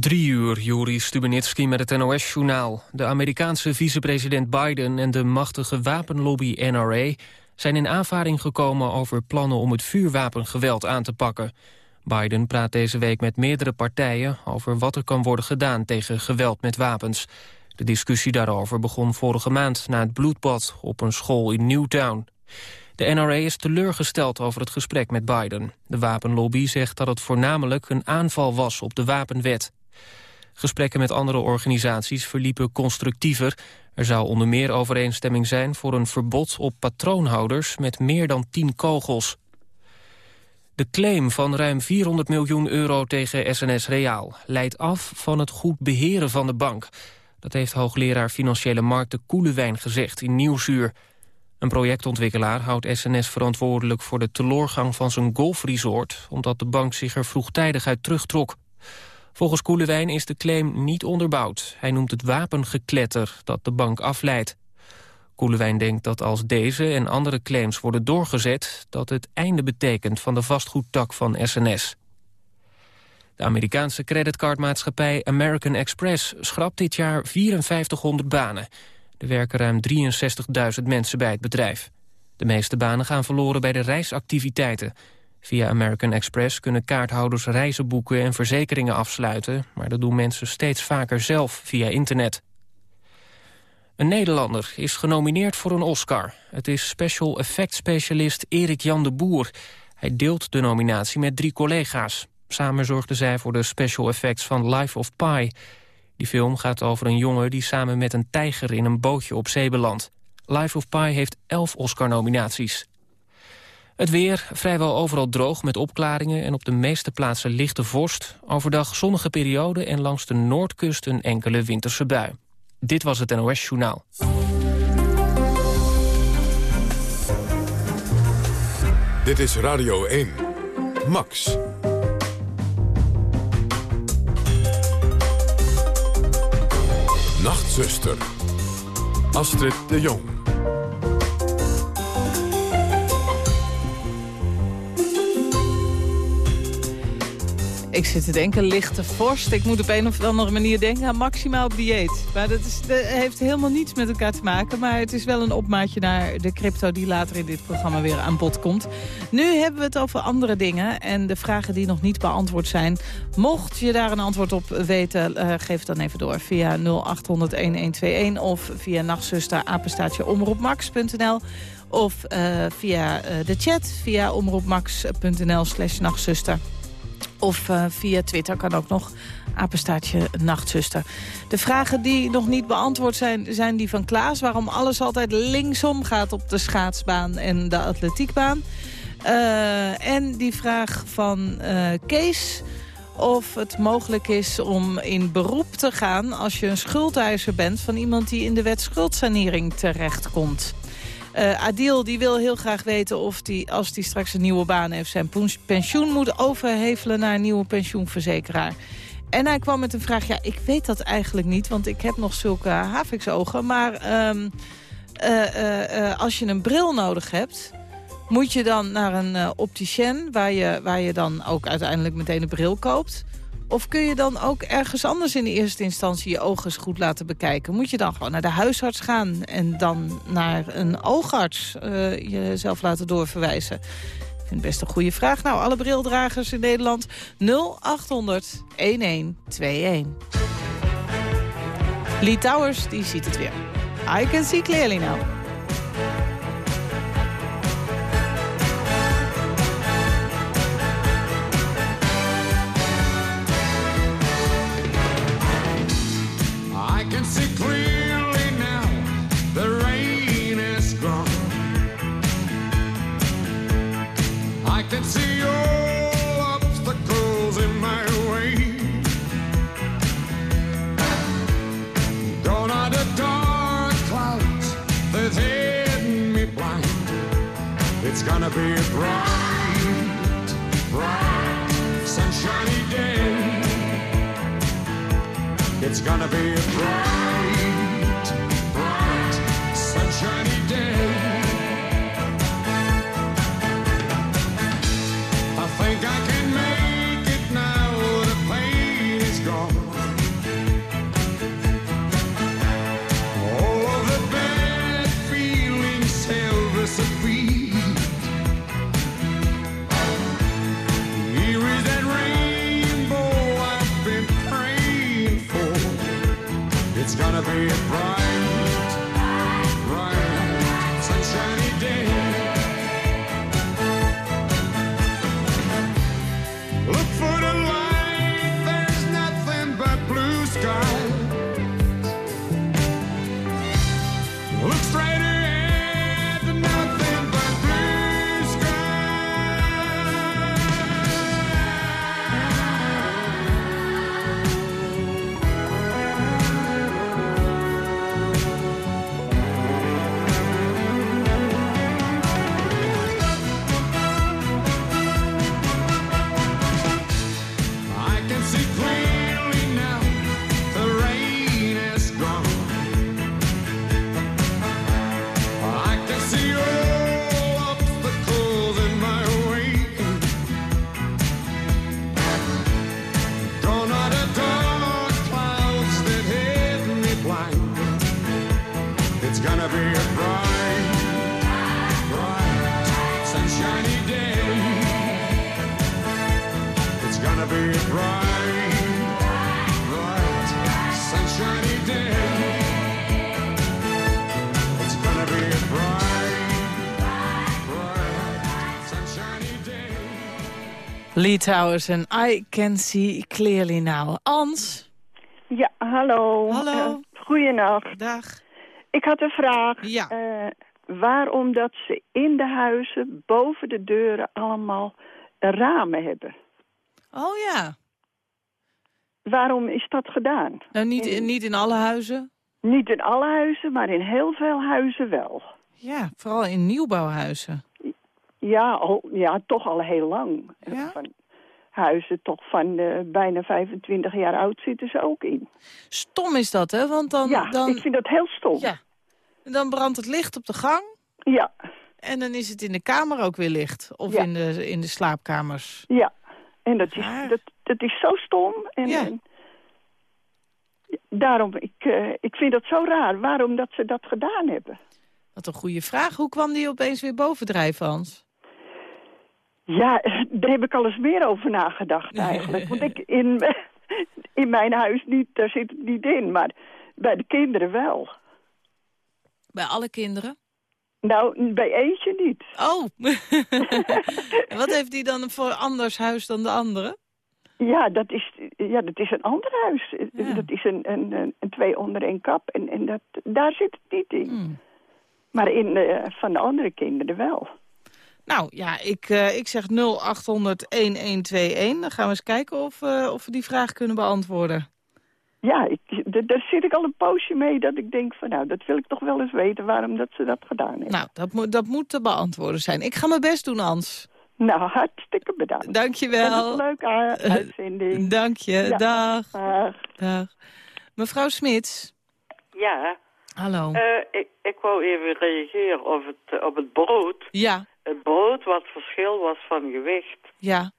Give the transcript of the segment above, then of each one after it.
Drie uur, Juri Stubenitski met het NOS-journaal. De Amerikaanse vicepresident Biden en de machtige wapenlobby NRA... zijn in aanvaring gekomen over plannen om het vuurwapengeweld aan te pakken. Biden praat deze week met meerdere partijen... over wat er kan worden gedaan tegen geweld met wapens. De discussie daarover begon vorige maand na het bloedbad... op een school in Newtown. De NRA is teleurgesteld over het gesprek met Biden. De wapenlobby zegt dat het voornamelijk een aanval was op de wapenwet. Gesprekken met andere organisaties verliepen constructiever. Er zou onder meer overeenstemming zijn voor een verbod op patroonhouders met meer dan 10 kogels. De claim van ruim 400 miljoen euro tegen SNS Reaal leidt af van het goed beheren van de bank. Dat heeft hoogleraar Financiële Markten Koelewijn gezegd in Nieuwsuur. Een projectontwikkelaar houdt SNS verantwoordelijk voor de teloorgang van zijn golfresort... omdat de bank zich er vroegtijdig uit terugtrok. Volgens Koelewijn is de claim niet onderbouwd. Hij noemt het wapengekletter dat de bank afleidt. Koelewijn denkt dat als deze en andere claims worden doorgezet... dat het einde betekent van de vastgoedtak van SNS. De Amerikaanse creditcardmaatschappij American Express schrapt dit jaar 5400 banen. Er werken ruim 63.000 mensen bij het bedrijf. De meeste banen gaan verloren bij de reisactiviteiten. Via American Express kunnen kaarthouders reizen boeken en verzekeringen afsluiten... maar dat doen mensen steeds vaker zelf via internet. Een Nederlander is genomineerd voor een Oscar. Het is special effects specialist Erik Jan de Boer. Hij deelt de nominatie met drie collega's. Samen zorgden zij voor de special effects van Life of Pi... Die film gaat over een jongen die samen met een tijger in een bootje op zee belandt. Life of Pi heeft elf Oscar-nominaties. Het weer vrijwel overal droog met opklaringen en op de meeste plaatsen lichte vorst. Overdag zonnige periode en langs de noordkust een enkele winterse bui. Dit was het NOS Journaal. Dit is Radio 1. Max. Nachtzuster. Astrid de Jong. Ik zit te denken, lichte vorst. Ik moet op een of andere manier denken aan maximaal dieet. Maar dat, is, heeft helemaal niets met elkaar te maken. Maar het is wel een opmaatje naar de crypto die later in dit programma weer aan bod komt. Nu hebben we het over andere dingen. En de vragen die nog niet beantwoord zijn. Mocht je daar een antwoord op weten, uh, geef het dan even door. Via 0800-1121 of via nachtzuster apenstaatje omroepmax.nl. Of uh, via uh, de chat, via omroepmax.nl slash nachtzuster. Of uh, via Twitter kan ook nog apenstaartje nachtzuster. De vragen die nog niet beantwoord zijn, zijn die van Klaas. Waarom alles altijd linksom gaat op de schaatsbaan en de atletiekbaan. Uh, en die vraag van uh, Kees of het mogelijk is om in beroep te gaan... als je een schuldeiser bent van iemand die in de wet schuldsanering terechtkomt. Uh, Adil die wil heel graag weten of die, als hij straks een nieuwe baan heeft... zijn pensioen moet overhevelen naar een nieuwe pensioenverzekeraar. En hij kwam met een vraag, ja, ik weet dat eigenlijk niet... want ik heb nog zulke haviksogen. Maar um, uh, uh, als je een bril nodig hebt... moet je dan naar een opticien... Waar je, waar je dan ook uiteindelijk meteen een bril koopt... Of kun je dan ook ergens anders in de eerste instantie je ogen eens goed laten bekijken? Moet je dan gewoon naar de huisarts gaan en dan naar een oogarts uh, jezelf laten doorverwijzen? Ik vind het best een goede vraag. Nou, alle brildragers in Nederland 0800 1121. Lee Towers, die ziet het weer. I can see clearly now. Gonna be a bright, bright, sunshiny day. It's gonna be a bright, Lee Towers en I Can See Clearly Now. Ans? Ja, hallo. Hallo. Uh, goeienacht. Dag. Ik had een vraag. Ja. Eh, waarom dat ze in de huizen boven de deuren allemaal ramen hebben. Oh ja. Waarom is dat gedaan? Nou, niet, in- niet in alle huizen. Niet in alle huizen, maar in heel veel huizen wel. Ja, vooral in nieuwbouwhuizen. Ja, al, ja toch al heel lang. Ja? Van huizen toch van eh, bijna 25 jaar oud zitten ze ook in. Stom is dat, hè? Want dan, ja, dan, ik vind dat heel stom. ja. En dan brandt het licht op de gang. ja, En dan is het in de kamer ook weer licht. Of Ja. in, de, in de slaapkamers. ja. En dat is, dat, dat is zo stom. En, Ja. en daarom, ik, eh, ik vind dat zo raar. Waarom dat ze dat gedaan hebben. Wat een goede vraag. Hoe kwam die opeens weer bovendrijven, Hans? Ja, daar heb ik al eens meer over nagedacht eigenlijk. Want ik, in, in mijn huis niet, daar zit het niet in. Maar bij de kinderen wel. Bij alle kinderen? Nou, bij eentje niet. Oh. en wat heeft die dan voor anders huis dan de andere? Ja, dat is, ja, dat is een ander huis. Ja. Dat is een, een, een, een twee onder één kap. En, en dat, daar zit het niet in. Hmm. Maar in, eh, van de andere kinderen wel. Nou ja, ik, eh, ik zeg 0800-1121. Dan gaan we eens kijken of, eh, of we die vraag kunnen beantwoorden. Ja, ik, daar zit ik al een poosje mee dat ik denk van... nou, dat wil ik toch wel eens weten waarom dat ze dat gedaan hebben. Nou, dat, moet dat moet te beantwoorden zijn. Ik ga mijn best doen, Hans. Nou, hartstikke bedankt. Dank je wel. een leuke uh, uitzending. Dank je. Ja. Dag. Dag. Dag. Mevrouw Smits. Ja, Hallo. eh, ik, ik wou even reageren op het, eh, op het brood. ja, Het brood wat verschil was van gewicht. ja,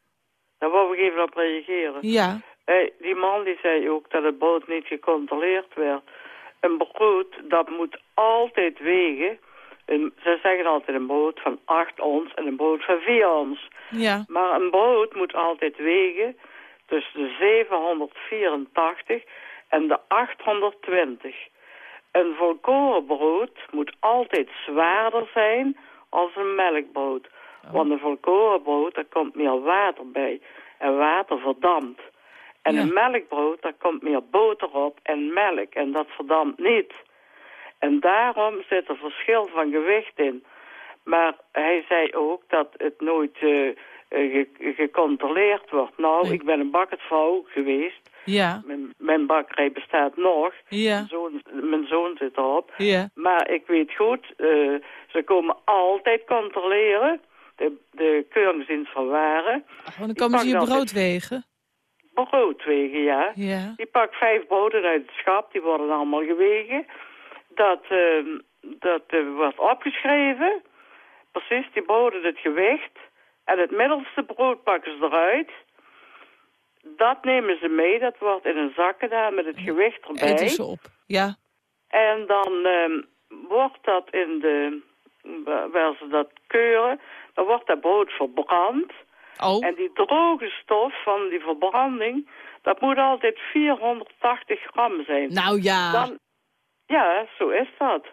Daar wou ik even op reageren. ja. Eh, die man die zei ook dat het brood niet gecontroleerd werd. Een brood, dat moet altijd wegen. Een, ze zeggen altijd een brood van 8 ons en een brood van 4 ons. Ja, Maar een brood moet altijd wegen tussen de 784 en de 820. Een volkorenbrood moet altijd zwaarder zijn als een melkbrood. Want een volkorenbrood, daar komt meer water bij. En water verdampt. En Ja. een melkbrood, daar komt meer boter op en melk. En dat verdampt niet. En daarom zit er verschil van gewicht in. Maar hij zei ook dat het nooit eh, eh, ge- gecontroleerd wordt. Nou, Nee. ik ben een bakkersvrouw geweest. Ja, Mijn, mijn bakkerij bestaat nog. ja, Mijn, zoon, mijn zoon zit erop. ja. Maar ik weet goed, eh, ze komen altijd controleren. De, de keuringsdienst van waren. Oh, dan komen ze je brood wegen. Broodwegen, ja. Ja, Die pakt vijf broden uit het schap, die worden allemaal gewegen. Dat, eh, dat eh, wordt opgeschreven. Precies, die broden het gewicht. En het middelste brood pakken ze eruit. Dat nemen ze mee, dat wordt in een zak gedaan met het gewicht erbij. eten ze op. Ja, En dan ehm, wordt dat in de, wa- waar ze dat keuren, dan wordt dat brood verbrand. oh, En die droge stof van die verbranding, dat moet altijd 480 gram zijn. nou ja. Dan, Ja, zo is dat.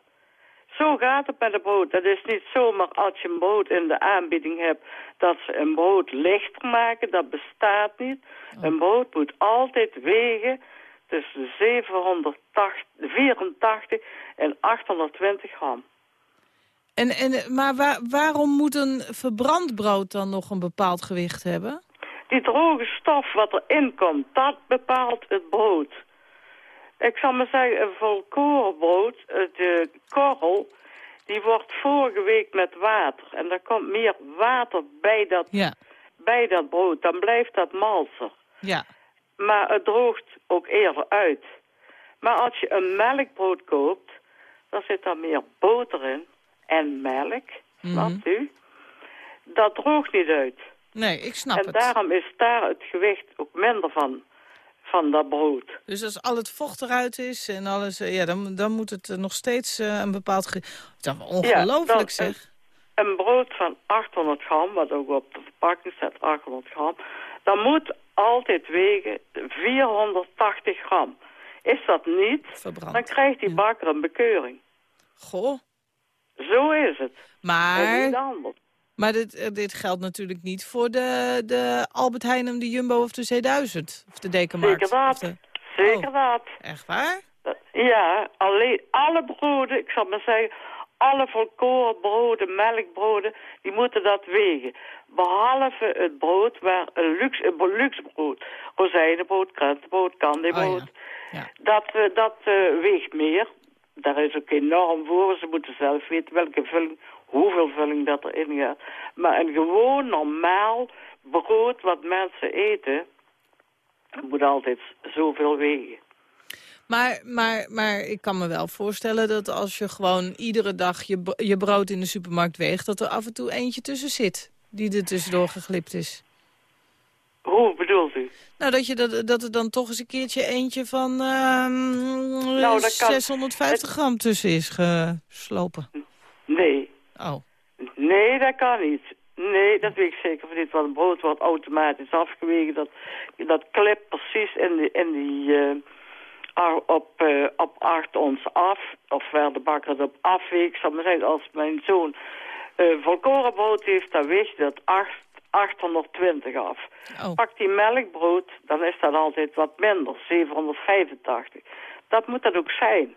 Zo gaat het met de brood. Dat is niet zomaar als je een brood in de aanbieding hebt... dat ze een brood lichter maken. Dat bestaat niet. Een brood moet altijd wegen tussen 784 en 820 gram. En, en, maar waar- waarom moet een verbrand brood dan nog een bepaald gewicht hebben? Die droge stof wat erin komt, dat bepaalt het brood. Ik zal maar zeggen, een volkorenbrood, eh, de korrel, die wordt vorige week met water. En er komt meer water bij dat, Ja, bij dat brood. Dan blijft dat malser. ja. Maar het droogt ook eerder uit. Maar als je een melkbrood koopt, dan zit daar meer boter in en melk, snapt u? Dat droogt niet uit. Nee, ik snap en het. daarom is daar het gewicht ook minder van, van dat brood. Dus als al het vocht eruit is en alles, eh, ja, dan, dan moet het eh, nog steeds eh, een bepaald... Ge... Dat is ongelooflijk, zeg. Een brood van 800 gram, wat ook op de verpakking staat 800 gram, dan moet altijd wegen 480 gram. Is dat niet, Verbrand. dan krijgt die bakker een bekeuring. Goh. Zo is het. Maar. Maar dit, eh, dit geldt natuurlijk niet voor de, de Albert Heijn, de Jumbo of de C1000. Of de Dekenmarkt. Zeker de- Zeker Oh. Echt waar? Ja, alleen alle broden, ik zal maar zeggen, alle volkoren broden, melkbroden, die moeten dat wegen. Behalve het brood waar een luxe, een luxe brood, rozijnenbrood, krentenbrood, kandibrood, Oh, Ja. dat, eh, dat eh, weegt meer. Daar is ook enorm voor, ze moeten zelf weten welke vulling, hoeveel vulling dat erin gaat. Maar een gewoon normaal brood wat mensen eten, moet altijd zoveel wegen. Maar, maar, maar ik kan me wel voorstellen dat als je gewoon iedere dag je, je brood in de supermarkt weegt... dat er af en toe eentje tussen zit die er tussendoor geglipt is. Hoe bedoelt u? Nou, dat, je dat, dat er dan toch eens een keertje eentje van ehm, Nou, kan. 650 gram tussen is geslopen. Nee. Oh, Nee, dat kan niet. Nee, dat weet ik zeker van niet. Want het brood wordt automatisch afgewegen. Dat, dat klipt precies in die, in die, eh, op, eh, op 8 ons af. Of waar de bakker het op afweegt. Zal maar zeggen, als mijn zoon eh volkorenbrood heeft, dan weegt dat 8, 820 af. oh. Pakt die melkbrood, dan is dat altijd wat minder, 785. Dat moet dat ook zijn.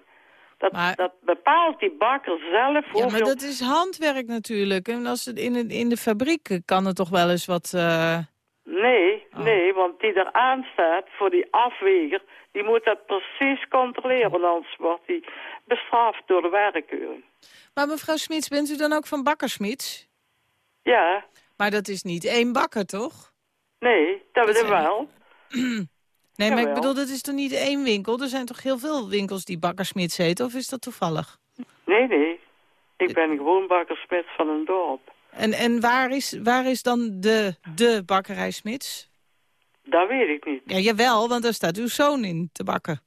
Dat, Maar- dat bepaalt die bakker zelf Ja, hoeveel... maar dat is handwerk natuurlijk. En als het in, het, in de fabriek eh, kan het toch wel eens wat... eh, Nee, Oh. nee, want die eraan staat voor die afweger, die moet dat precies controleren, anders wordt die bestraft door de werkkeuring. Maar mevrouw Smits, bent u dan ook van Bakker Smits? Ja, Maar dat is niet één bakker, toch? nee, dat, Dat dat zijn- wel. Nee, maar ik bedoel, dat is toch niet één winkel? Er zijn toch heel veel winkels die Bakker Smits heten? Of is dat toevallig? Nee, nee. Ik ben gewoon bakker Smit van een dorp. En, en waar, is, waar is dan de, de bakkerij Smits? Dat weet ik niet. Ja, jawel, want daar staat uw zoon in te bakken.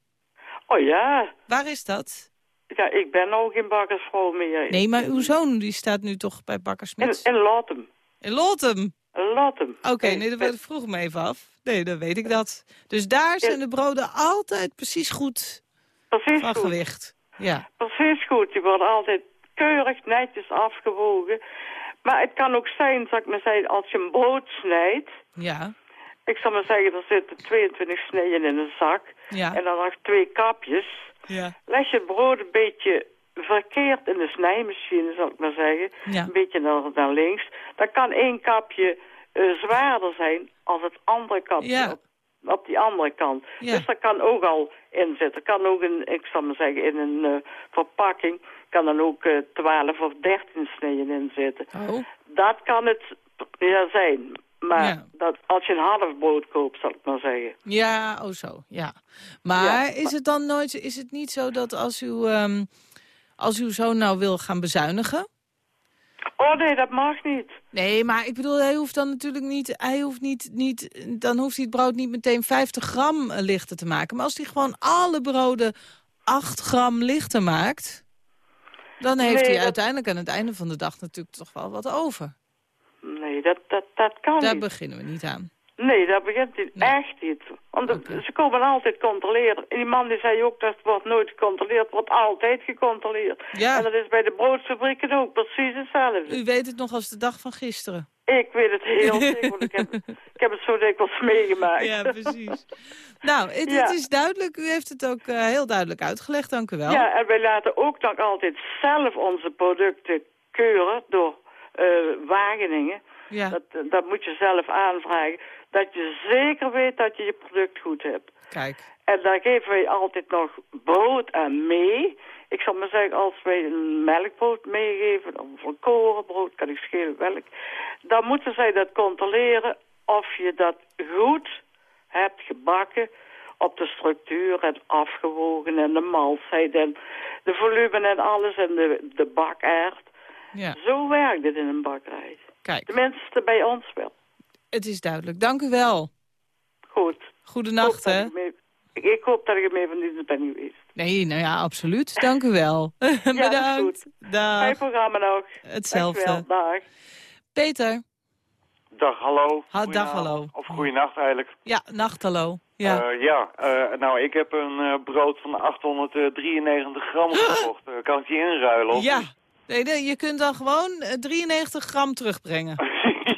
Oh ja, Waar is dat? ja ik ben ook geen bakkersvrouw meer. Nee, maar uw zoon die staat nu toch bij Bakker In, in Latem. In Lotem. In Latem. Oké, nee, dat vroeg me even af. Nee, dan weet ik dat. Dus daar zijn de broden altijd precies goed Precies van goed. gewicht. Ja. Precies goed. Die worden altijd keurig netjes afgewogen. Maar het kan ook zijn, zal ik maar zeggen, als je een brood snijdt... Ja. Ik zal maar zeggen, er zitten 22 sneden in een zak. Ja. En dan nog twee kapjes. Ja. Leg je het brood een beetje verkeerd in de snijmachine, zal ik maar zeggen. Ja. Een beetje naar, naar links. Dan kan één kapje eh, zwaarder zijn als het andere kapje Ja. op, op die andere kant. Ja. Dus dat kan ook al in zitten. Kan ook in, ik zal maar zeggen, in een eh, verpakking kan dan ook eh 12 of 13 sneden in zitten. Oh. Dat kan het ja, zijn. Maar Ja. dat, als je een half brood koopt, zal ik maar zeggen. Ja, oh zo, ja. Maar Ja, is het dan nooit, is het niet zo dat als u, als uw zoon nou wil gaan bezuinigen... Oh nee, dat mag niet. Nee, maar ik bedoel, hij hoeft dan natuurlijk niet, hij hoeft niet, niet, dan hoeft hij het brood niet meteen 50 gram eh, lichter te maken. Maar als hij gewoon alle broden 8 gram lichter maakt, dan heeft Nee, hij dat- uiteindelijk aan het einde van de dag natuurlijk toch wel wat over. Nee, dat, dat, dat kan Daar niet. beginnen we niet aan. Nee, dat begint niet. Nee. Echt niet. Want ze komen altijd controleren. En die man die zei ook, dat wordt nooit gecontroleerd. wordt altijd gecontroleerd. Ja. En dat is bij de broodfabrieken ook precies hetzelfde. U weet het nog als de dag van gisteren. Ik weet het heel zeker, want ik heb, ik heb het zo dikwijls meegemaakt. Ja, precies. nou, het, Ja. het is duidelijk. U heeft het ook eh, heel duidelijk uitgelegd. Dank u wel. Ja, en wij laten ook nog altijd zelf onze producten keuren door eh, Wageningen. Ja. Dat, dat moet je zelf aanvragen. Dat je zeker weet dat je je product goed hebt. Kijk. En daar geven wij altijd nog brood aan mee. Ik zal maar zeggen, als wij een melkbrood meegeven, of een korenbrood, kan ik schelen welk, dan moeten zij dat controleren of je dat goed hebt gebakken op de structuur en afgewogen en de malsheid en de volume en alles en de, de bakaard. Ja, Zo werkt het in een bakkerij. kijk. Tenminste bij ons wel. Het is duidelijk. Dank u wel. Goed. Goedenacht, hè? ik mee- Ik hoop dat ik er mee van dienst ben geweest. Nee, nou ja, absoluut. Dank u wel. is Bedankt. Fijn Dag. programma nog. Hetzelfde. Dankjewel, dag. Peter. Dag, hallo. Ha, dag, hallo. Of goeienacht eigenlijk. Ja, nacht, hallo. Ja. Eh, ja, eh, nou, ik heb een eh, brood van 893 gram gekocht. Eh, kan ik die inruilen? Of ja. Nee, nee, je kunt dan gewoon eh, 93 gram terugbrengen.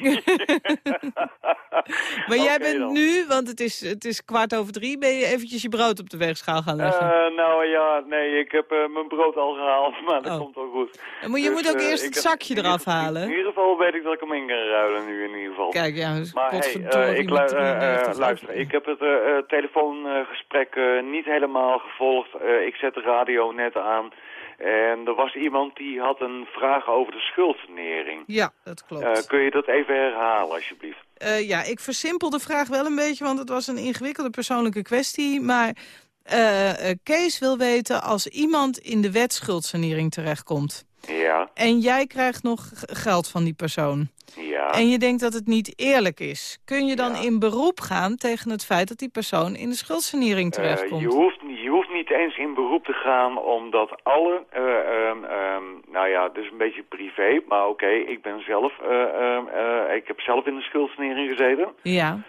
Maar jij bent dan. nu, want het is, het is kwart over drie, ben je eventjes je brood op de weegschaal gaan leggen. Eh, nou ja, nee, ik heb eh, mijn brood al gehaald, maar dat Oh. komt wel goed. En moet, je Dus, moet ook eh, eerst het zakje eraf halen. In ieder geval weet ik dat ik hem in kan ruilen nu in ieder geval. Kijk, ja, dus Maar hey, potverdorie ik met lu- 93 luister, ik heb het telefoongesprek niet helemaal gevolgd. Ik zet de radio net aan. En er was iemand die had een vraag over de schuldsanering. Ja, dat klopt. Eh, kun je dat even herhalen, alsjeblieft? Eh, ja, ik versimpel de vraag wel een beetje, want het was een ingewikkelde persoonlijke kwestie. Maar eh, Kees wil weten, als iemand in de wet schuldsanering terechtkomt... Ja, en jij krijgt nog geld van die persoon... ja. en je denkt dat het niet eerlijk is... kun je dan Ja. in beroep gaan tegen het feit dat die persoon in de schuldsanering Eh, terechtkomt? je, hoeft, niet- je hoeft niet eens in beroep te gaan, omdat alle, eh, ehm, ehm, nou ja, dus een beetje privé, maar oké, ik ben zelf, eh, ehm, eh, ik heb zelf in de schuldsanering gezeten. Ja,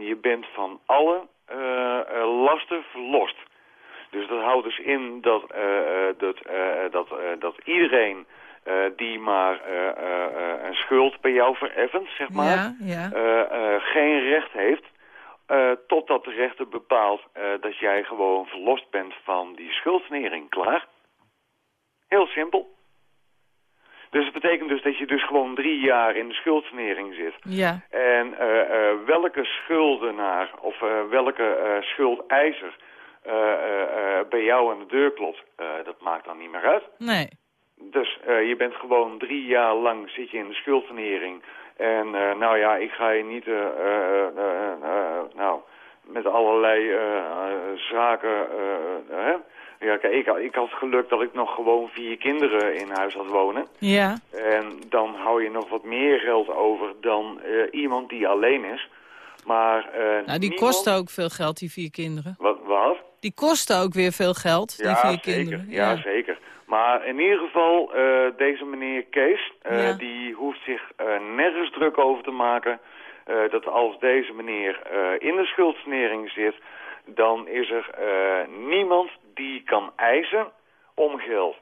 je bent van alle lasten verlost. Dus dat houdt dus in dat, dat, dat, dat iedereen eh, die maar eh, eh, een schuld bij jou vereffent, zeg maar, ja, ja. geen recht heeft... totdat de rechter bepaalt dat jij gewoon verlost bent van die schuldsanering. Klaar? Heel simpel. Dus het betekent dus dat je dus gewoon drie jaar in de schuldsanering zit. ja. En welke schuldenaar of welke schuldeiser bij jou aan de deur klopt, dat maakt dan niet meer uit. Nee. Dus eh, je bent gewoon drie jaar lang zit je in de schuldsanering. En eh, nou ja, ik ga je niet, eh, nou, met allerlei zaken, hè. Ja, kijk, ik, ik had geluk dat ik nog gewoon vier kinderen in huis had wonen. Ja, En dan hou je nog wat meer geld over dan iemand die alleen is. Maar, nou die niemand- kosten ook veel geld, die vier kinderen. Wat? wat? Die kosten ook weer veel geld, die Ja, vier zeker. kinderen. Ja. zeker. Maar in ieder geval, eh, deze meneer Kees, eh, Ja. die hoeft zich eh, nergens druk over te maken... dat als deze meneer in de schuldsanering zit... dan is er niemand die kan eisen om geld.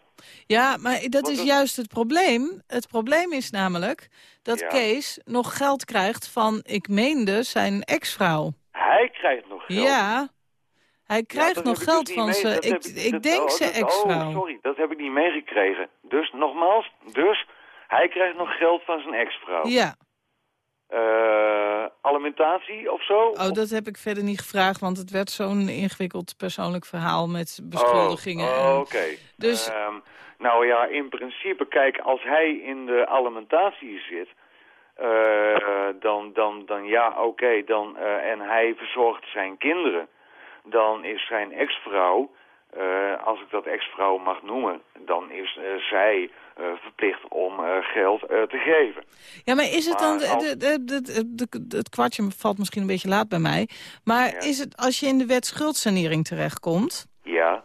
Ja, maar dat is juist het probleem. Het probleem is namelijk dat Ja. Kees nog geld krijgt van, ik meende, zijn ex-vrouw. Hij krijgt nog geld. Ja, hij krijgt nog ik geld dus van dat Ik, ik dat- denk oh, zijn dat- ex-vrouw. Oh, sorry, dat heb ik niet meegekregen. Dus, nogmaals, dus, hij krijgt nog geld van zijn ex-vrouw. Ja, Eh, alimentatie of zo? oh, dat heb ik verder niet gevraagd, want het werd zo'n ingewikkeld persoonlijk verhaal met beschuldigingen. Oh, en- oh, oké. Dus- Ehm, nou ja, in principe, kijk, als hij in de alimentatie zit... eh, dan, dan, dan ja, oké, dan eh, en hij verzorgt zijn kinderen... dan is zijn ex-vrouw, eh, als ik dat ex-vrouw mag noemen... dan is eh, zij eh, verplicht om geld te geven. Ja, maar is het dan... Als- het kwartje valt misschien een beetje laat bij mij. Maar Ja. is het als je in de wet schuldsanering terechtkomt... Ja,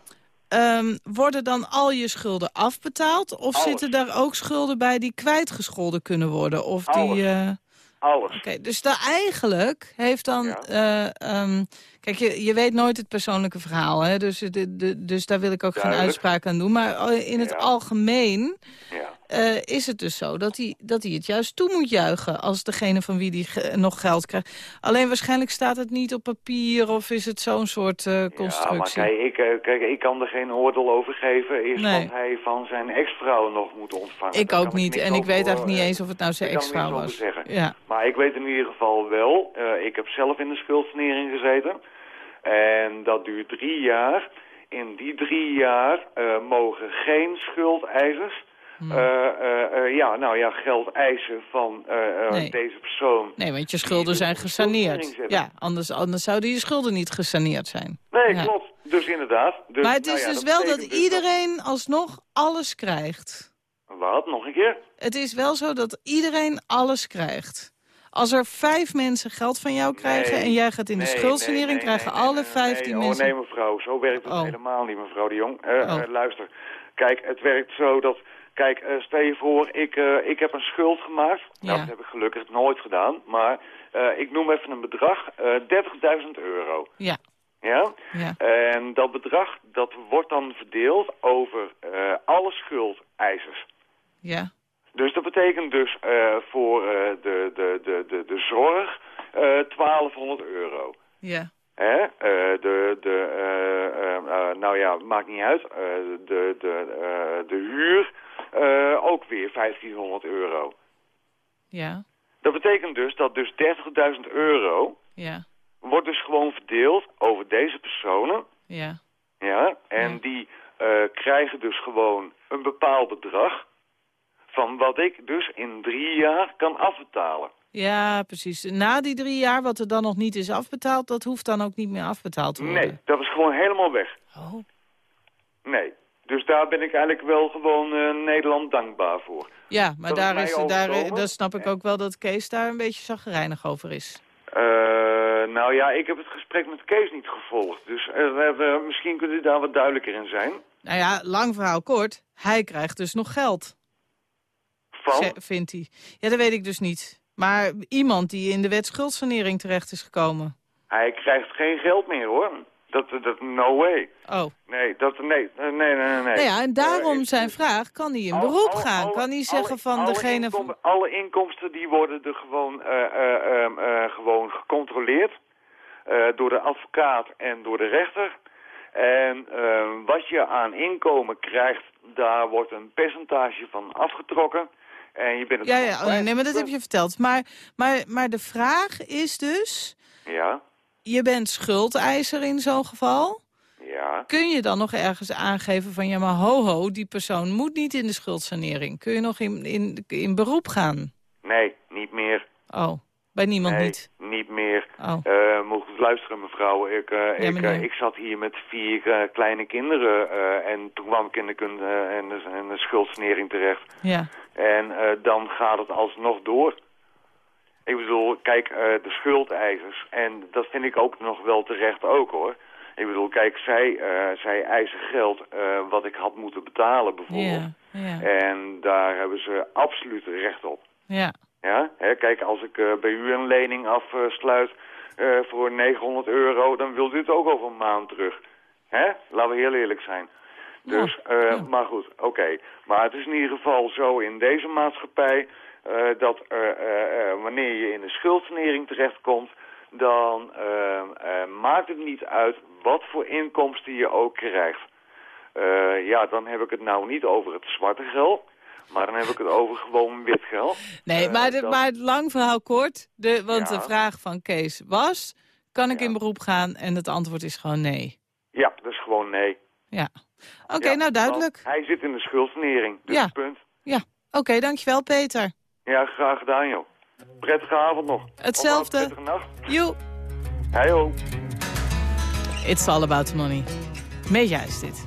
Ehm, worden dan al je schulden afbetaald? Of Alles. zitten daar ook schulden bij die kwijtgescholden kunnen worden? Of die, Alles. Alles. Oké, dus daar eigenlijk heeft dan... Ja. eh, ehm, kijk, je, je weet nooit het persoonlijke verhaal, hè? Dus, de, de, dus daar wil ik ook geen uitspraak aan doen. Maar eh, in het Ja. algemeen Eh, is het dus zo dat hij, dat hij het juist toe moet juichen... als degene van wie hij nog geld krijgt. Alleen waarschijnlijk staat het niet op papier of is het zo'n soort eh, Ja, maar constructie. kijk ik, eh, kijk, ik kan er geen oordeel over geven. Is Nee. wat hij van zijn ex-vrouw nog moet ontvangen. ik Daar ook niet en ik weet eigenlijk niet eens of het nou zijn ex-vrouw was. Ja. Maar ik weet in ieder geval wel, ik heb zelf in de schuldsanering gezeten. En dat duurt drie jaar. In die drie jaar mogen geen schuldeisers... Hmm. eh, eh, eh, ja, nou ja, geld eisen van Nee. deze persoon. Nee, want je Die schulden zijn gesaneerd. Ja, anders, anders zouden je schulden niet gesaneerd zijn. Nee, Ja. klopt. Dus inderdaad. Dus, maar het nou is ja, dus wel dat dus iedereen alsnog alles krijgt. Wat? Nog een keer? Het is wel zo dat iedereen alles krijgt. Als er vijf mensen geld van jou krijgen Nee. en jij gaat in de schuldsanering... nee, krijgen alle nee, vijftien nee. mensen... Oh, nee, mevrouw, zo werkt het Oh. helemaal niet, mevrouw de Jong. Oh. luister, kijk, het werkt zo dat... Kijk, eh, stel je voor, ik, eh, ik heb een schuld gemaakt. Nou, Ja. dat heb ik gelukkig nooit gedaan. Maar eh, ik noem even een bedrag, eh 30.000 euro. Ja, Ja? ja, En dat bedrag, dat wordt dan verdeeld over alle schuldeisers. ja, Dus dat betekent dus voor de, de, de, de, de zorg eh 1200 euro. ja, Hè? Eh, de, de, eh, eh, nou ja, maakt niet uit. De, de, de huur ook weer 1500 euro. ja, Dat betekent dus dat dus 30.000 euro ja, wordt dus gewoon verdeeld over deze personen. ja. Ja, en Ja. die krijgen dus gewoon een bepaald bedrag van wat ik dus in drie jaar kan afbetalen. Ja, precies. Na die drie jaar, wat er dan nog niet is afbetaald... dat hoeft dan ook niet meer afbetaald te worden. Nee, dat is gewoon helemaal weg. Oh, Nee. Dus daar ben ik eigenlijk wel gewoon eh, Nederland dankbaar voor. ja, maar Dat daar, is, daar, daar snap ik ook wel dat Kees daar een beetje zagrijnig over is. Eh, nou ja, ik heb het gesprek met Kees niet gevolgd. Dus eh, misschien kunt u daar wat duidelijker in zijn. Nou ja, lang verhaal kort. Hij krijgt dus nog geld, Van, vindt hij. Ja, dat weet ik dus niet. Maar iemand die in de wet schuldsanering terecht is gekomen. hij krijgt geen geld meer hoor. Dat, dat, no way. Oh, Nee, dat, nee, nee, nee, nee. nee. nou ja, en daarom Eh, zijn vraag, kan hij in beroep gaan? alle- Kan hij zeggen alle- van degene van... Alle inkomsten die worden er gewoon, eh, eh, ehm, eh, gewoon gecontroleerd. eh, door de advocaat en door de rechter. En ehm, wat je aan inkomen krijgt, daar wordt een percentage van afgetrokken. En je bent het Ja, ja, oh, nee, maar dat heb je verteld. Maar, maar, maar de vraag is dus, Ja, je bent schuldeiser in zo'n geval. ja. Kun je dan nog ergens aangeven van, ja maar ho ho, die persoon moet niet in de schuldsanering. Kun je nog in, in, in beroep gaan? Nee, niet meer. Oh, bij niemand nee, niet. niet meer. Oh, moet goed luisteren, mevrouw. Ik, eh, ik, eh, ik zat hier met vier kleine kinderen en toen kwam ik in de, en de, en de schuldsanering terecht. ja. En eh, dan gaat het alsnog door. Ik bedoel, kijk, eh, de schuldeisers, en dat vind ik ook nog wel terecht ook hoor. Ik bedoel, kijk, zij, eh, zij eisen geld wat ik had moeten betalen bijvoorbeeld. En daar hebben ze absoluut recht op. ja. Ja, hè, kijk, als ik bij u een lening afsluit voor 900 euro, dan wilt u het ook over een maand terug. Hè? Laten we heel eerlijk zijn. Dus, Ja, eh, ja. maar goed, oké. Maar het is in ieder geval zo in deze maatschappij eh, dat eh, wanneer je in de schuldsanering terechtkomt, dan maakt het niet uit wat voor inkomsten je ook krijgt. Ja, dan heb ik het nou niet over het zwarte geld, maar dan heb ik het over gewoon wit geld. Nee, maar, de, maar het lang verhaal kort. De, want Ja. de vraag van Kees was, kan ik Ja. in beroep gaan? En het antwoord is gewoon nee. Ja, dat is gewoon nee. Ja. Oké, Ja, nou duidelijk. Hij zit in de schuldsanering, dus Ja. punt. Ja, oké, dankjewel Peter. Ja, graag gedaan, joh. Prettige avond nog. Hetzelfde. Prettige nacht. You. Hey, ho. It's all about money. Meja is dit.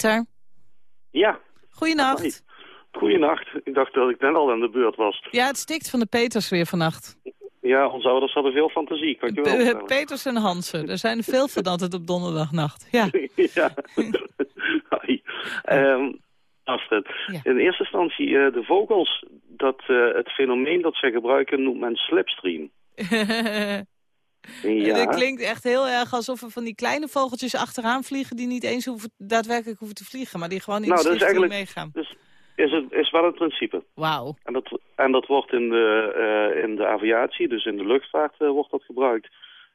Peter, Ja, goeienacht. goeienacht. Ik dacht dat ik net al aan de beurt was. Ja, het stikt van de Peters weer vannacht. Ja, onze ouders hadden veel fantasie, kan je wel. Peters en Hansen. Er zijn er veel van altijd op donderdagnacht. Ja. ja. Ehm, Astrid, Ja. in eerste instantie eh, de vogels, dat, eh, het fenomeen dat zij gebruiken noemt men slipstream. Ja, Dat klinkt echt heel erg alsof er van die kleine vogeltjes achteraan vliegen... die niet eens hoeven, daadwerkelijk hoeven te vliegen... maar die gewoon in Nou, de dat is slipstream eigenlijk- meegaan. is, het, is wel het principe. Wauw. En dat, en dat wordt in de, eh, in de aviatie, dus in de luchtvaart, eh, wordt dat gebruikt.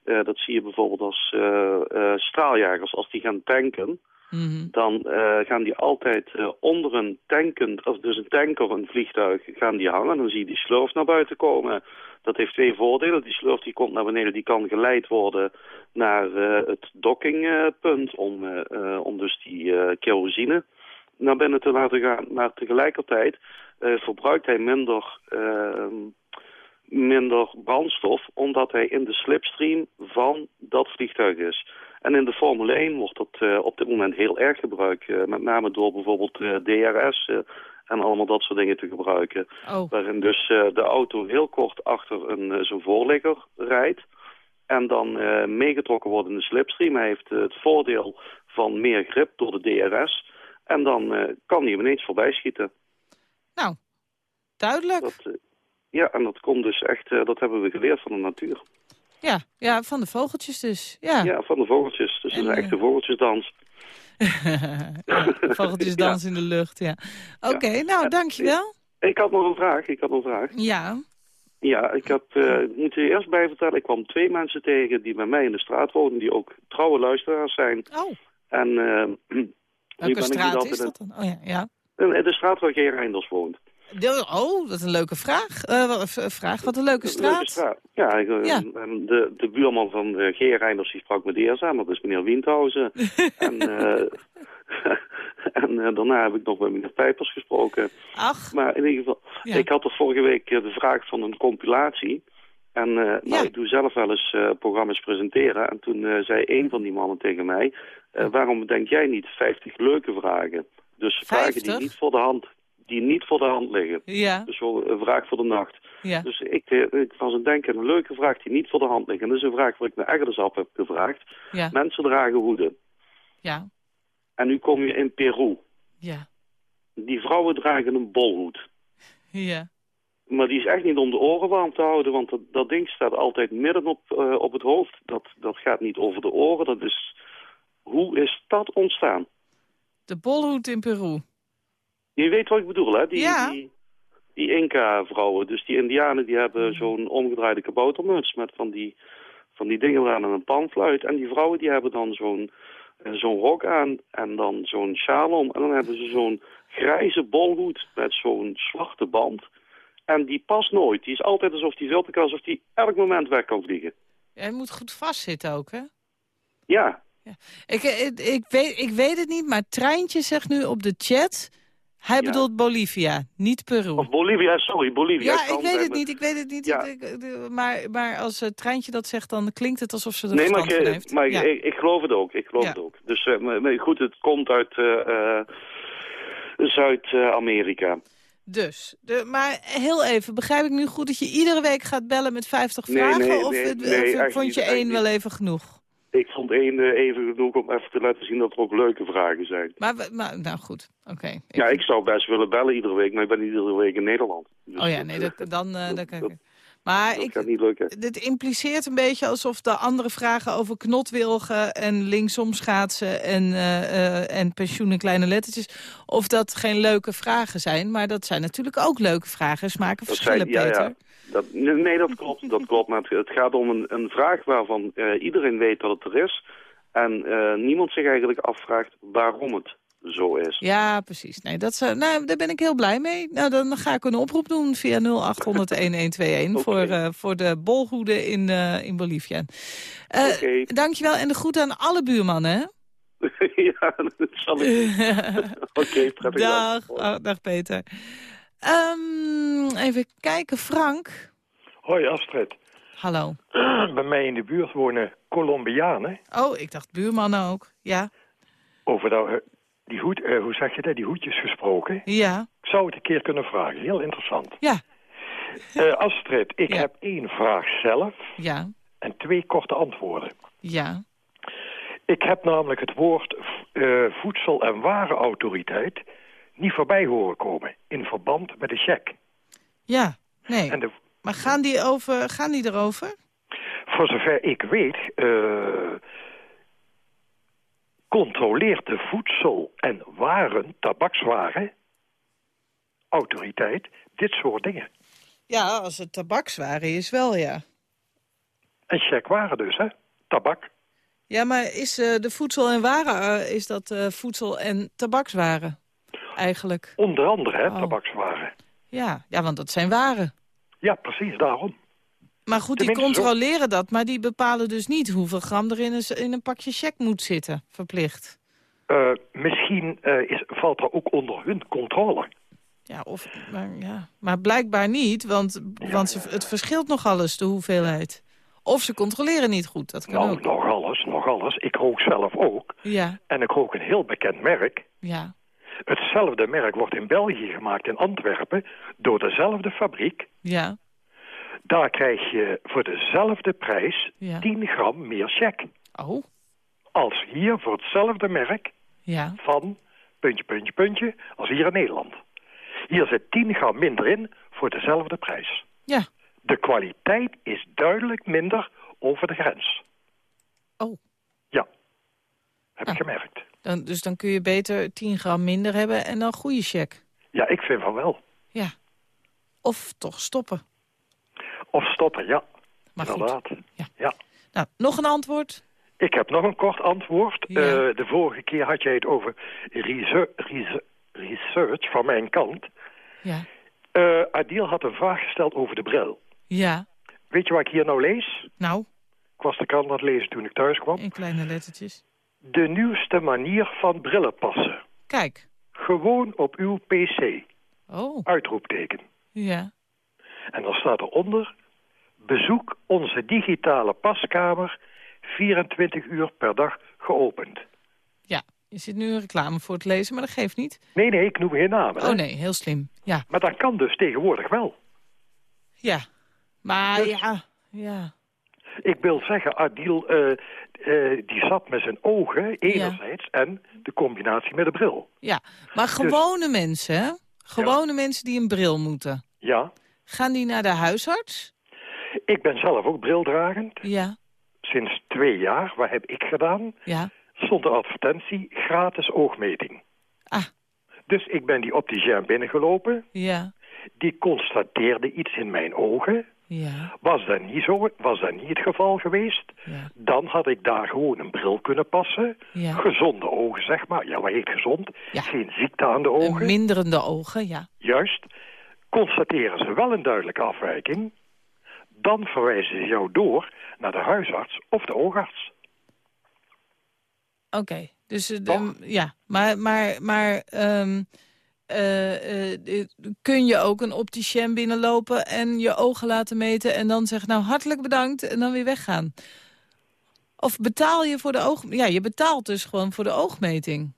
Eh, dat zie je bijvoorbeeld als straaljagers, als die gaan tanken... Mhm. dan eh, gaan die altijd eh, onder een tankend, of dus een tanker, een vliegtuig, gaan die hangen. Dan zie je die slurf naar buiten komen. Dat heeft twee voordelen. Die slurf die komt naar beneden, die kan geleid worden naar eh, het dockingpunt om, om dus die kerosine naar binnen te laten gaan. Maar tegelijkertijd verbruikt hij minder, eh, minder brandstof, omdat hij in de slipstream van dat vliegtuig is. En in de Formule 1 wordt dat eh, op dit moment heel erg gebruikt. eh, met name door bijvoorbeeld eh, DRS en allemaal dat soort dingen te gebruiken. Oh, Waarin dus de auto heel kort achter een, zijn voorligger rijdt. En dan meegetrokken wordt in de slipstream. Hij heeft het voordeel van meer grip door de DRS. En dan kan hij hem ineens voorbij schieten. nou, duidelijk. Dat, ja, en dat komt dus echt, dat hebben we geleerd van de natuur. Ja, ja, van de vogeltjes dus. Ja. Ja, van de vogeltjes. Dus En, het is een eh, echte vogeltjesdans. ja, vogeltjes dansen in de lucht, ja. Oké, nou, dankjewel. Ik had nog een vraag, ik had nog een vraag. Ja, Ja, ik heb, eh, ik moet je eerst bij vertellen, ik kwam twee mensen tegen die bij mij in de straat wonen, die ook trouwe luisteraars zijn. oh, En eh, nu ben welke ik straat is dat dan? Oh ja, ja. de straat waar Geer Reinders woont. Oh, wat een leuke vraag. Eh, wat- vraag, wat een leuke leuke straat. straat. Ja, ik, eh, Ja. de, de buurman van uh, Geer Reinders die sprak met de eerst aan, dat is meneer Windhausen. en eh, en eh, daarna heb ik nog met meneer Pijpers gesproken. Ach, Maar in ieder geval, Ja. ik had er vorige week eh, de vraag van een compilatie. En eh, nou, Ja. ik doe zelf wel eens eh, programma's presenteren. En toen eh, zei een van die mannen tegen mij... eh, waarom denk jij niet 50 leuke vragen? Dus vragen 50? die niet voor de hand, die niet voor de hand liggen. ja, Dus wel een vraag voor de nacht. ja. Dus ik, eh, ik was aan het denken, een leuke vraag die niet voor de hand ligt. En dat is een vraag waar ik naar Eggersap heb gevraagd. ja. Mensen dragen hoeden. Ja, En nu kom je in Peru. ja, Die vrouwen dragen een bolhoed. ja. Maar die is echt niet om de oren warm te houden, want dat, dat ding staat altijd midden op, eh, op het hoofd. Dat, dat gaat niet over de oren. Dat is... Hoe is dat ontstaan? De bolhoed in Peru. Je weet wat ik bedoel, hè? Die, Ja. die, die Inca-vrouwen, dus die Indianen, die hebben zo'n omgedraaide kaboutermuts met van die, van die dingen eraan en een panfluit. En die vrouwen die hebben dan zo'n eh, zo'n rok aan en dan zo'n sjaal om. En dan hebben ze zo'n grijze bolhoed met zo'n zwarte band. En die past nooit. Die is altijd alsof die zult alsof die elk moment weg kan vliegen. Jij moet goed vastzitten ook, hè? Ja, Ik, eh, ik, ik, weet, ik weet het niet, maar Treintje zegt nu op de chat... Hij bedoelt Bolivia, niet Peru. of Bolivia, sorry, Bolivia. ja, ik weet het niet, ik weet het niet. Ja. Maar, maar als het Treintje dat zegt, dan klinkt het alsof ze er Nee, maar, ik, heeft. maar ja. ik, ik geloof het ook. Ik geloof het ook. Dus eh, goed, het komt uit eh, eh, Zuid-Amerika. Dus, de, maar heel even, begrijp ik nu goed dat je iedere week gaat bellen met 50 Nee, vragen? nee, of nee, of vond je één wel even genoeg? Ik vond één eh, even genoeg om even te laten zien dat er ook leuke vragen zijn. Maar, we- maar nou goed, oké. Ja, ik zou best willen bellen iedere week, maar ik ben niet iedere week in Nederland. Dus Oh ja, nee, eh, dat, dan, eh, dat- dan kan ik... Maar dat ik, niet lukken. dit impliceert een beetje alsof de andere vragen over knotwilgen en linksom schaatsen en, eh, en pensioen en kleine lettertjes, of dat geen leuke vragen zijn. Maar dat zijn natuurlijk ook leuke vragen. Smaken verschillen, zijn- ja, Peter. ja. Dat, nee, dat klopt. Dat klopt. Maar het, het gaat om een, een vraag waarvan eh, iedereen weet dat het er is. En eh, niemand zich eigenlijk afvraagt waarom het zo is. Ja, precies. Nee, dat zou, nou, daar ben ik heel blij mee. Nou, dan ga ik een oproep doen via 0800-1121 voor, eh, voor de bolhoeden in, eh, in Bolivia. Eh, Oké. Dankjewel en de groet aan alle buurmannen, ja, dat zal ik. Oké, prettig. dag, oh, dag Peter. Ehm, even kijken, Frank. Hoi Astrid. Hallo. Bij mij in de buurt wonen Colombianen. Oh, ik dacht buurmannen ook. Ja, Over dat, eh, die hoed, eh, hoe zeg je dat, die hoedjes gesproken. ja, Ik zou het een keer kunnen vragen. Heel interessant. ja, Eh, Astrid, ik Ja. heb één vraag zelf ja, en twee korte antwoorden. ja. Ik heb namelijk het woord voedsel- en warenautoriteit niet voorbij horen komen in verband met de check. Ja, nee. En de, Maar gaan die, over, gaan die erover? voor zover ik weet, eh, controleert de voedsel- en waren, tabakswaren, autoriteit, dit soort dingen. Ja, als het tabakswaren is wel, ja. En checkwaren dus, hè? Tabak. Ja, maar is eh, de voedsel en waren, eh, is dat voedsel en tabakswaren eigenlijk? Onder andere, hè, Oh. tabakswaren. Ja, ja, want dat zijn waren. Ja, precies, daarom. Maar goed, die zo- controleren dat, maar die bepalen dus niet hoeveel gram er in een, in een pakje check moet zitten, verplicht. Eh, misschien eh, is, valt er ook onder hun controle. Ja, of, maar, ja. maar blijkbaar niet, want, want ze, het verschilt nog alles, de hoeveelheid. Of ze controleren niet goed, dat kan Nou, ook. nog alles, nog alles. Ik rook zelf ook. Ja, En ik rook een heel bekend merk. ja, Hetzelfde merk wordt in België gemaakt in Antwerpen door dezelfde fabriek. ja, Daar krijg je voor dezelfde prijs Ja. 10 gram meer check. oh, Als hier voor hetzelfde merk ja, van puntje, puntje, puntje, als hier in Nederland. Hier zit 10 gram minder in voor dezelfde prijs. ja. De kwaliteit is duidelijk minder over de grens. Oh. Ja, heb Ah. ik gemerkt. Dan, dus dan kun je beter 10 gram minder hebben en dan goede check. Ja, ik vind van wel. Ja. Of toch stoppen. Of stoppen, ja. Maar goed. Inderdaad. Ja. ja. Nou, nog een antwoord? Ik heb nog een kort antwoord. Ja. Eh, de vorige keer had jij het over research, research, research van mijn kant. Ja. Eh Adil had een vraag gesteld over de bril. Ja. Weet je wat ik hier nou lees? Nou, Ik was de krant aan het lezen toen ik thuis kwam. in kleine lettertjes. De nieuwste manier van brillen passen. Kijk. Gewoon op uw pc. Oh, Uitroepteken. ja. En dan staat eronder... Bezoek onze digitale paskamer 24 uur per dag geopend. Ja, je zit nu een reclame voor het lezen, maar dat geeft niet. Nee, nee, ik noem geen namen. hè. Oh nee, heel slim. Ja. Maar dat kan dus tegenwoordig wel. Ja. Maar Dus- ja, ja. Ik wil zeggen, Adil, eh, eh, die zat met zijn ogen enerzijds... en de combinatie met de bril. Ja, maar gewone mensen, hè? Gewone mensen die een bril moeten. Ja, Gaan die naar de huisarts? ik ben zelf ook brildragend. Ja, Sinds twee jaar, wat heb ik gedaan? ja. De advertentie, gratis oogmeting. Ah. Dus ik ben die opticien binnengelopen. Ja, Die constateerde iets in mijn ogen. ja, Was dat niet zo? Was dat niet het geval geweest? ja. Dan had ik daar gewoon een bril kunnen passen. Ja. Gezonde ogen, zeg maar. Ja, wat heet gezond? Geen ziekte aan de Een ogen. minderende ogen, ja. Juist. Constateren ze wel een duidelijke afwijking... dan verwijzen ze jou door naar de huisarts of de oogarts. Oké, dus eh, de- ja, maar, maar, maar ehm, eh, eh, kun je ook een opticien binnenlopen en je ogen laten meten en dan zeggen, nou hartelijk bedankt en dan weer weggaan? Of betaal je voor de oog... Ja, je betaalt dus gewoon voor de oogmeting.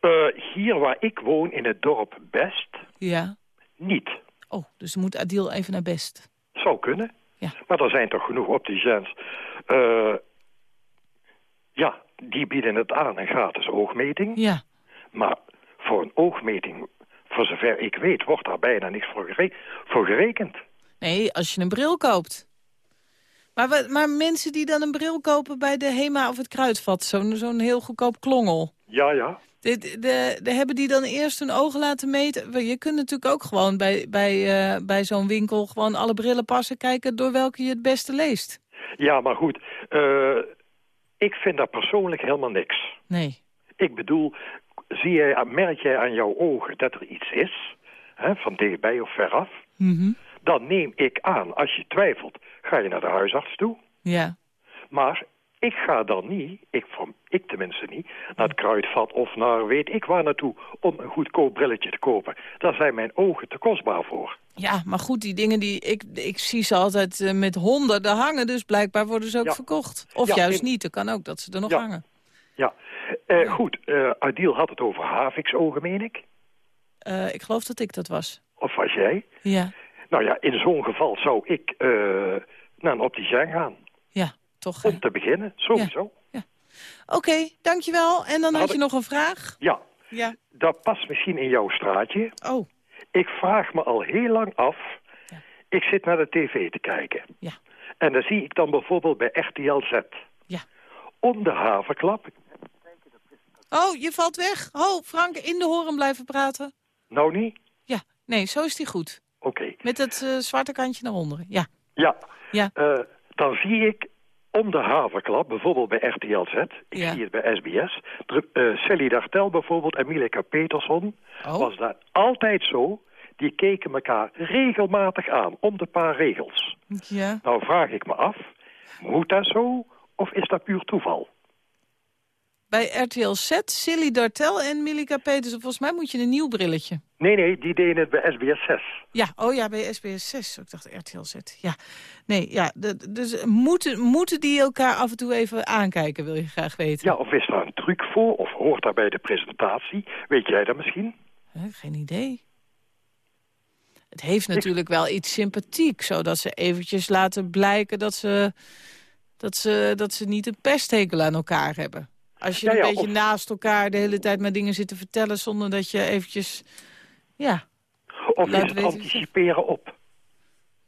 Eh, hier waar ik woon, in het dorp Best, Ja. niet. Oh, dus moet Adil even naar best. Zou kunnen. Ja. Maar er zijn toch genoeg opticiens. Ja, die bieden het aan, een gratis oogmeting. Ja. Maar voor een oogmeting, voor zover ik weet, wordt daar bijna niks voor, gere- voor gerekend. Nee, als je een bril koopt. Maar, we- maar mensen die dan een bril kopen bij de HEMA of het Kruidvat, zo'n zo'n heel goedkoop klongel. Ja, ja. De, de, de, hebben die dan eerst hun ogen laten meten? Je kunt natuurlijk ook gewoon bij, bij, eh, bij zo'n winkel gewoon alle brillen passen... kijken door welke je het beste leest. Ja, maar goed. eh, ik vind daar persoonlijk helemaal niks. Nee. Ik bedoel, zie jij, merk jij aan jouw ogen dat er iets is, hè, van dichtbij of veraf, Mhm. dan neem ik aan, als je twijfelt, ga je naar de huisarts toe. Ja. Maar ik ga dan niet, ik, ik tenminste niet, naar het kruidvat of naar weet ik waar naartoe om een goedkoop brilletje te kopen. Daar zijn mijn ogen te kostbaar voor. ja, maar goed, die dingen die... Ik, ik zie ze altijd eh, met honderden hangen, dus blijkbaar worden ze ook Ja. verkocht. Of Ja, juist in- niet, het kan ook dat ze er nog Ja. hangen. Ja, Eh, goed, eh Adil had het over Havix-ogen, meen ik. Eh, ik geloof dat ik dat was. Of was jij? Ja, Nou ja, in zo'n geval zou ik naar een opticien gaan. ja, toch. Om te beginnen, sowieso. Oké, dankjewel. En dan had Had je ik- nog een vraag? Ja, Ja. dat past misschien in jouw straatje. Oh, Ik vraag me al heel lang af. Ik zit naar de tv te kijken. Ja. En dan zie ik dan bijvoorbeeld bij RTL Z. Ja. Om de haverklap. Oh je valt weg. Oh, Frank, in de horen blijven praten. Nou niet? Ja, nee, zo is die goed. Oké. Met het eh, zwarte kantje naar onderen. Ja, Ja. Ja. Eh, dan zie ik om de haverklap, bijvoorbeeld bij RTL Z. Ik Ja. zie het bij SBS. Dru- eh, Sally Dartel bijvoorbeeld en Mileka Peterson. Oh. Was dat altijd zo. Die keken elkaar regelmatig aan, om de paar regels. ja. Nou vraag ik me af, moet dat zo of is dat puur toeval? Bij RTL Z, Silly Dartel en Milika Peters. Volgens mij moet je een nieuw brilletje. Nee, nee, die deden het bij SBS 6. Ja, oh ja, bij SBS 6. Ik dacht RTL Z. Ja, nee, ja. dus moeten, moeten die elkaar af en toe even aankijken, wil je graag weten? Ja, of is daar een truc voor of hoort daar bij de presentatie? Weet jij dat misschien? Geen idee. Het heeft natuurlijk wel iets sympathiek, zodat ze eventjes laten blijken dat ze, dat ze, dat ze niet een pesthekel aan elkaar hebben. Als je Ja, een ja, beetje of- naast elkaar de hele tijd maar dingen zit te vertellen zonder dat je eventjes, ja, Of is het anticiperen op?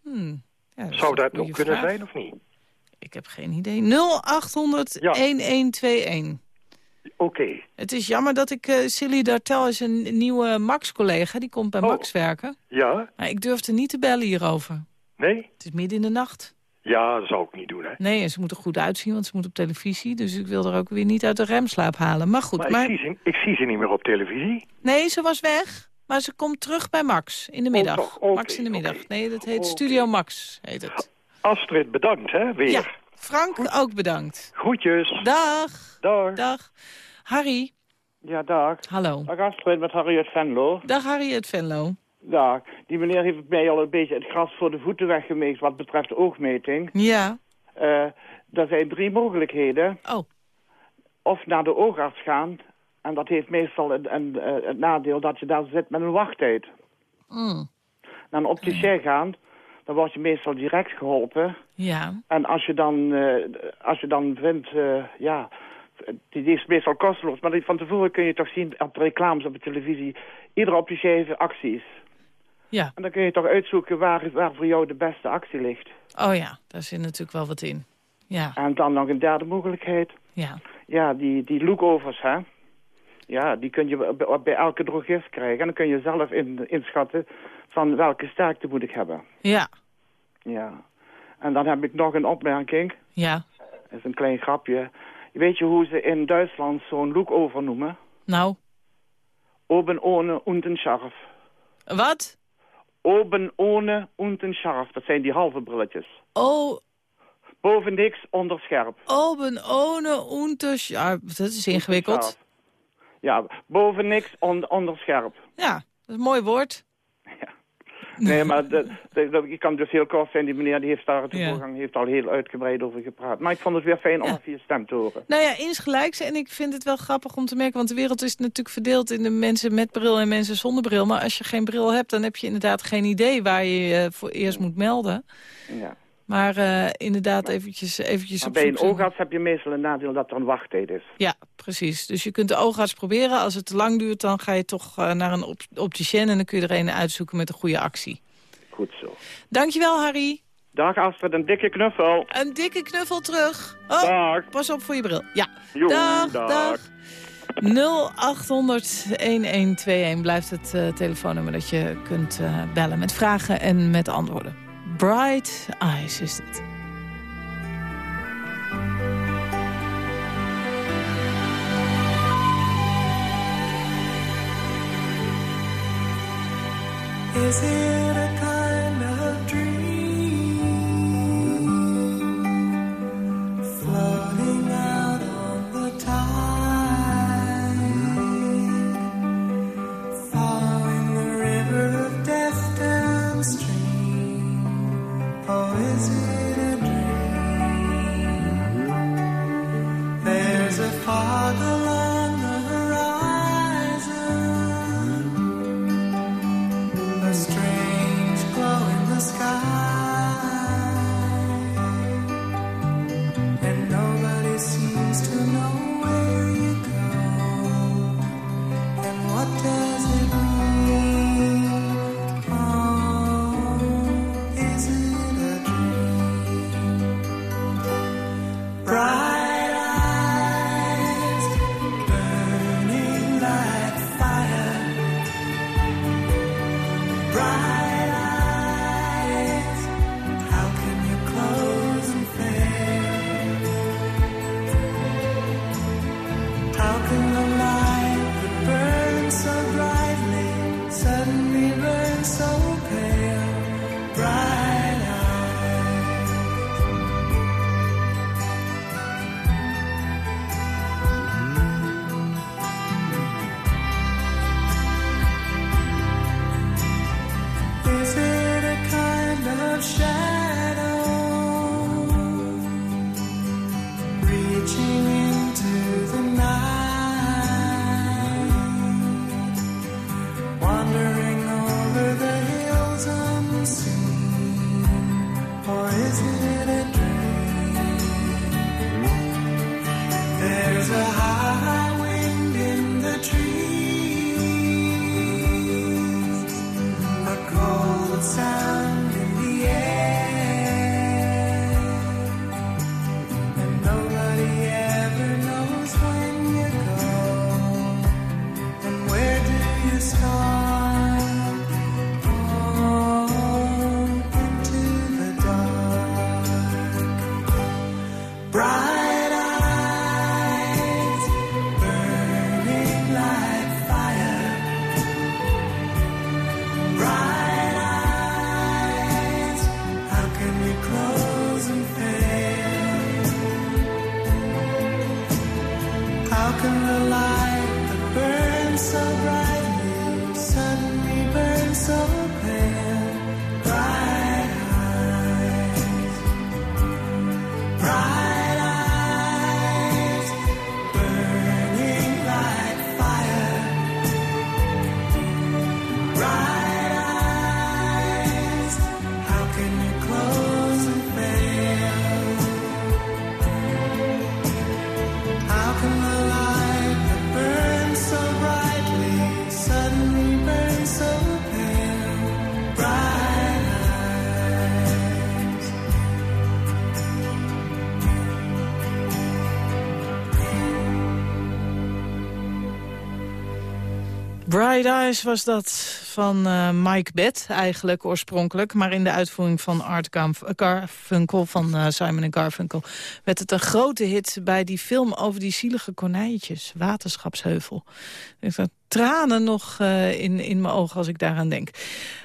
hmm, ja dat Zou dat ook kunnen vraag. zijn of niet? Ik heb geen idee. 0800 Ja. 1121. Oké, Het is jammer dat ik, uh, Silly Dartel is een nieuwe Max-collega, die komt bij Oh. Max werken. ja, Maar ik durfde niet te bellen hierover. nee? Het is midden in de nacht. Ja, dat zou ik niet doen, hè. Nee, en ze moet er goed uitzien, want ze moet op televisie. Dus ik wil er ook weer niet uit de remslaap halen. Maar goed, Maar, maar, Ik, zie ze, ik zie ze niet meer op televisie. nee, ze was weg. Maar ze komt terug bij Max in de middag. Max in de middag. Nee, dat heet. Studio Max, heet het. Astrid, bedankt, hè, weer. Ja, Frank ook bedankt. Groetjes. Dag. Dag. Dag. Harry. Ja, dag. Hallo. Dag Astrid met Harry uit Venlo. Dag Harry uit Venlo. Dag. Die meneer heeft mij al een beetje het gras voor de voeten weggemeest wat betreft oogmeting. Ja. Eh er zijn drie mogelijkheden. Oh. Of naar de oogarts gaan. En dat heeft meestal een, een, eh, het nadeel dat je daar zit met een wachttijd. Mm. Naar een opticien gaan. dan word je meestal direct geholpen. Ja. En als je dan, eh, als je dan vindt, eh, ja, die, die is meestal kosteloos. Maar die- van tevoren kun je toch zien op de reclames op de televisie, ieder op die geven acties. Ja. En dan kun je toch uitzoeken waar, waar voor jou de beste actie ligt. Oh ja, daar zit natuurlijk wel wat in. Ja. En dan nog een derde mogelijkheid. Ja. Ja, die, die lookovers, hè. Ja, die kun je bij, bij elke drogist krijgen. En dan kun je zelf in, inschatten van welke sterkte moet ik hebben. Ja. Ja. En dan heb ik nog een opmerking. Ja. Dat is een klein grapje. Weet je hoe ze in Duitsland zo'n lookover noemen? Nou. Oben ohne unten scharf. Wat? Oben ohne unten scharf. Dat zijn die halve brilletjes. Oh, Boven niks, onder scherp. oben ohne unters... Ja, dat is ingewikkeld. Scharf. Ja, boven niks, on, onder scherp. Ja, dat is een mooi woord. Nee, maar de, de, de- ik kan dus heel kort zijn. Die meneer die heeft daar het Ja. voorgang heeft al heel uitgebreid over gepraat. Maar ik vond het weer fijn om Ja. je stem te horen. Nou ja, insgelijks. En ik vind het wel grappig om te merken... want de wereld is natuurlijk verdeeld in de mensen met bril en mensen zonder bril. Maar als je geen bril hebt, dan heb je inderdaad geen idee... waar je je voor eerst moet melden. Ja. Maar eh, inderdaad eventjes, eventjes Maar op bij een oogarts heb je meestal een nadeel dat er een wachttijd is. Ja, precies. Dus je kunt de oogarts proberen. Als het te lang duurt, dan ga je toch eh, naar een op opticien... en dan kun je er een uitzoeken met een goede actie. Goed zo. Dankjewel, Harry. Dag Astrid, een dikke knuffel. Een dikke knuffel terug. Oh, Dag. pas op voor je bril. Ja. Jo, dag, dag. dag. 0800-1121 blijft het eh, telefoonnummer dat je kunt bellen met vragen en met antwoorden. Bright Eyes is dit. Is it Christmas. Was dat van eh, Mike Bett eigenlijk oorspronkelijk. Maar in de uitvoering van Art Garf- Garfunkel, van eh, Simon Garfunkel... werd het een grote hit bij die film over die zielige konijntjes. Waterschapsheuvel. Ik heb tranen nog eh, in, in mijn ogen als ik daaraan denk.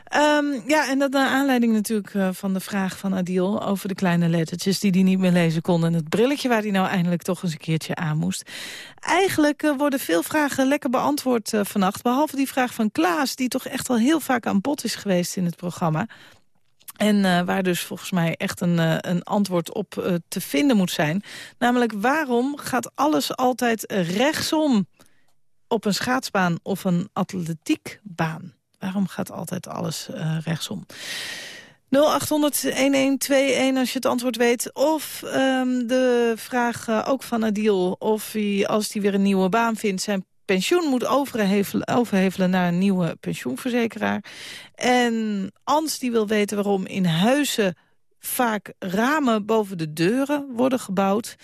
Ehm, ja, en dat naar aanleiding natuurlijk eh, van de vraag van Adil... over de kleine lettertjes die hij niet meer lezen kon... en het brilletje waar hij nou eindelijk toch eens een keertje aan moest. Eigenlijk eh, worden veel vragen lekker beantwoord eh, vannacht... behalve die vraag van Klaas, die toch echt al heel vaak aan bod is geweest in het programma... En waar dus volgens mij echt een, een antwoord op te vinden moet zijn. Namelijk, waarom gaat alles altijd rechtsom op een schaatsbaan of een atletiekbaan? Waarom gaat altijd alles eh, rechtsom? 0800-1121 als je het antwoord weet. Of ehm, de vraag eh, ook van Adil of hij, als hij weer een nieuwe baan vindt... zijn pensioen moet overhevelen, overhevelen naar een nieuwe pensioenverzekeraar. En Ans die wil weten waarom in huizen vaak ramen boven de deuren worden gebouwd.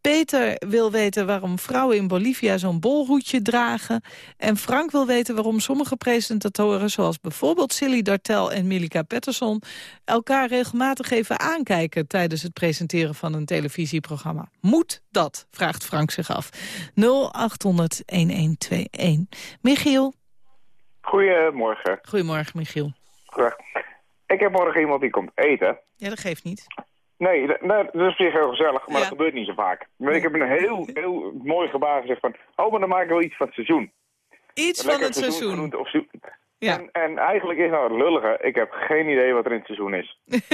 Peter wil weten waarom vrouwen in Bolivia zo'n bolhoedje dragen. En Frank wil weten waarom sommige presentatoren... zoals bijvoorbeeld Silly Dartel en Milika Patterson... elkaar regelmatig even aankijken tijdens het presenteren van een televisieprogramma. Moet dat? vraagt Frank zich af. 0800-1121. Michiel. Goedemorgen. Goedemorgen, Michiel. Ik heb morgen iemand die komt eten. Ja, dat geeft niet. Nee, dat, dat is op zich heel gezellig, maar dat gebeurt niet zo vaak. Maar ik heb een heel, heel mooi gebaar gezegd van... Oh, maar dan maken we iets van het seizoen. Iets van het seizoen. Of. Ja. En, en eigenlijk is nou het lullige, ik heb geen idee wat er in het seizoen is.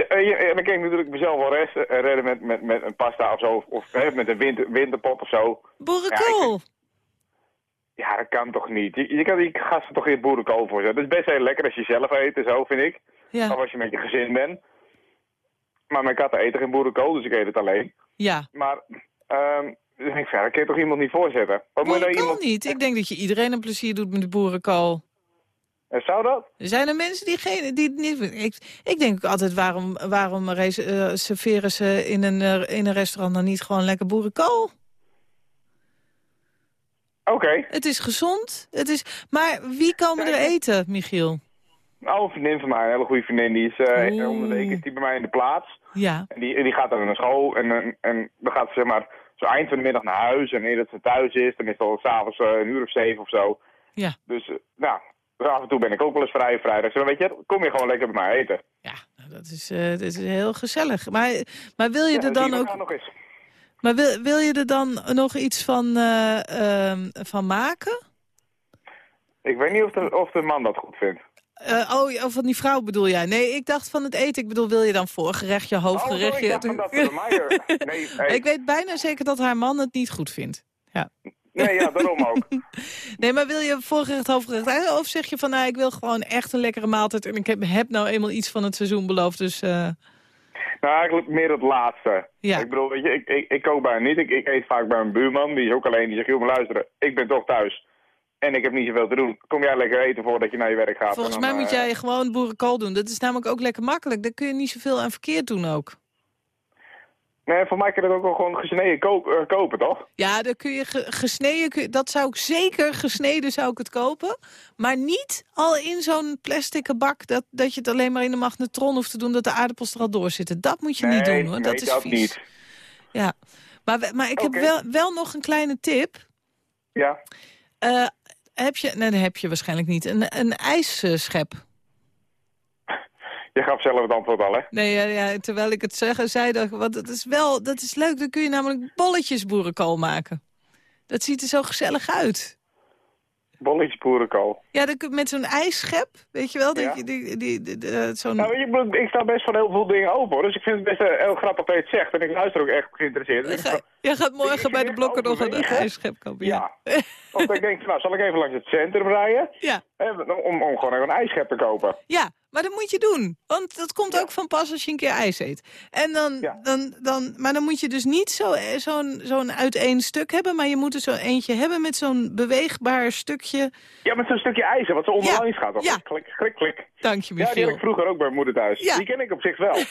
Ja, en dan kan ik natuurlijk mezelf wel resten, redden met, met, met een pasta of zo. Of, met een winter, winterpot of zo. Boerenkool. Ja, dat kan toch niet? Je, je kan die gasten toch geen boerenkool voor zetten. Het is best heel lekker als je zelf eet en zo, vind ik. Ja. Of als je met je gezin bent. Maar mijn katten eten geen boerenkool, dus ik eet het alleen. Ja. Maar, ehm dus ik ja, kan je toch iemand niet voorzetten? Wat moet je nou iemand... niet. Ik denk dat je iedereen een plezier doet met de boerenkool. En zou dat? Er zijn er mensen die, geen, die het niet... Ik, ik denk ook altijd, waarom, waarom eh, serveren ze in een, eh, in een restaurant dan niet gewoon lekker boerenkool? Oké. Het is gezond. Het is... Maar wie komen er eten, Michiel? Nou, een vriendin van mij, een hele goede vriendin, die is eh om de week is die bij mij in de plaats. Ja. En die, die gaat dan naar school en, en, en dan gaat ze zeg maar zo eind van de middag naar huis. En eer dat ze thuis is, dan is het al s'avonds uh, een uur of zeven of zo. Ja. Dus, eh, nou, dus af en toe ben ik ook wel eens vrij vrijdag. Dus dan weet je, kom je gewoon lekker bij mij eten. Dat is, dat is heel gezellig. Maar, maar wil je Ja, er dan ook... nog eens. Maar wil, wil je er dan nog iets van, eh, ehm, van maken? Ik weet niet of de, of de man dat goed vindt. Eh, oh, van die vrouw bedoel jij? Nee, ik dacht van het eten. Ik bedoel, wil je dan voorgerechtje, hoofdgerechtje? Oh, ik dacht van dat Nee, hey. Ik weet bijna zeker dat haar man het niet goed vindt. Ja. nee, ja, daarom ook. Nee, maar wil je voorgerecht, hoofdgerecht? eh, Of zeg je van, nou, ik wil gewoon echt een lekkere maaltijd... en ik heb, heb nou eenmaal iets van het seizoen beloofd, dus... Nou, eigenlijk meer het laatste. Ja. Ik bedoel, weet je, ik, ik, ik kook bijna niet. Ik, ik eet vaak bij mijn buurman. Die is ook alleen. Die zegt, joh, maar luisteren, ik ben toch thuis. En ik heb niet zoveel te doen. Kom jij lekker eten voordat je naar je werk gaat. volgens dan, mij moet eh, jij gewoon boerenkool doen. Dat is namelijk ook lekker makkelijk. Daar kun je niet zoveel aan verkeerd doen ook. Nee, voor mij kan je dat ook wel gewoon gesneden eh, kopen, toch? Ja, dan kun je ge- gesneden, kun je- dat zou ik zeker gesneden zou ik het kopen. Maar niet al in zo'n plastic bak dat, dat je het alleen maar in de magnetron hoeft te doen dat de aardappels er al door zitten. Dat moet je niet Nee, doen hoor, nee, dat is dat vies. niet. Ja, maar, maar ik heb wel, wel nog een kleine tip. Ja. Eh, heb je, nee, dat heb je waarschijnlijk niet, een, een ijsschep. Je gaf zelf het antwoord al, hè? Nee, ja, ja, terwijl ik het zeg, zei dat, want dat is wel, dat is leuk. Dan kun je namelijk bolletjes boerenkool maken. Dat ziet er zo gezellig uit. Bolletjes boerenkool. Ja, dan kun- met zo'n ijsschep, weet je wel? Dat Ja. je, die, die, die- die- eh, zo'n... Nou, ik ik sta best van heel veel dingen open, hoor. Dus ik vind het best eh, heel grappig dat je het zegt. En ik luister ook echt geïnteresseerd. Dus Jij gaat morgen bij de blokken nog een ijsschep kopen. Ja. Want ik denk, nou, zal ik even langs het centrum rijden? Ja. om, om gewoon even een ijsschep te kopen. ja, maar dat moet je doen. Want dat komt ook van pas als je een keer ijs eet. En dan, dan, dan, maar dan moet je dus niet zo- eh, zo'n zo'n uiteen stuk hebben... maar je moet er zo eentje hebben met zo'n beweegbaar stukje... Ja, met zo'n stukje ijzer, wat zo onderlangs gaat. Of Ja. Klik, klik, klik. Dank je, Ja, die Michiel. had ik vroeger ook bij mijn moeder thuis. Die ken ik op zich wel.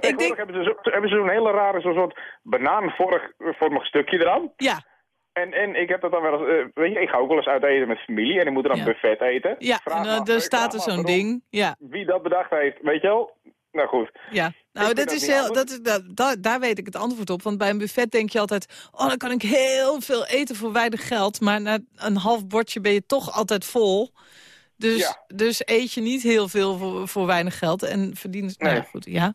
tegenwoordig hebben ze zo- hebben ze zo'n hele rare zo'n soort banaanvormig vormig stukje eraan. Ja. En, en ik heb dat dan wel eens, eh, weet je, ik ga ook wel eens uit eten met familie en ik moet er dan Ja. buffet eten. Ja, Vraag en dan, er ik staat er me zo'n ding. Ja, Wie dat bedacht heeft, weet je wel? Nou goed. ja. Nou, dat dat is heel, dat is, dat, da- daar weet ik het antwoord op. Want bij een buffet denk je altijd... oh, dan kan ik heel veel eten voor weinig geld. Maar na een half bordje ben je toch altijd vol. Dus, Ja. dus eet je niet heel veel voor, voor weinig geld. En verdien... Nou ja, Nee. goed, ja.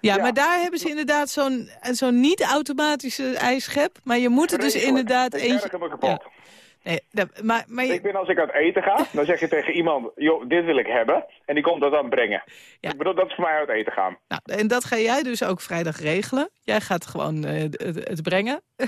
Ja, Ja. maar daar hebben ze inderdaad zo'n zo'n niet-automatische ijsschep. Maar je moet er dus inderdaad eentje... Nee, dat- maar, maar je- Ik ben als ik uit eten ga, dan zeg je tegen iemand, joh, dit wil ik hebben. En die komt dat dan brengen. Ja. Ik bedoel, dat is voor mij uit eten gaan. Nou, en dat ga jij dus ook vrijdag regelen. Jij gaat gewoon eh, het, het brengen.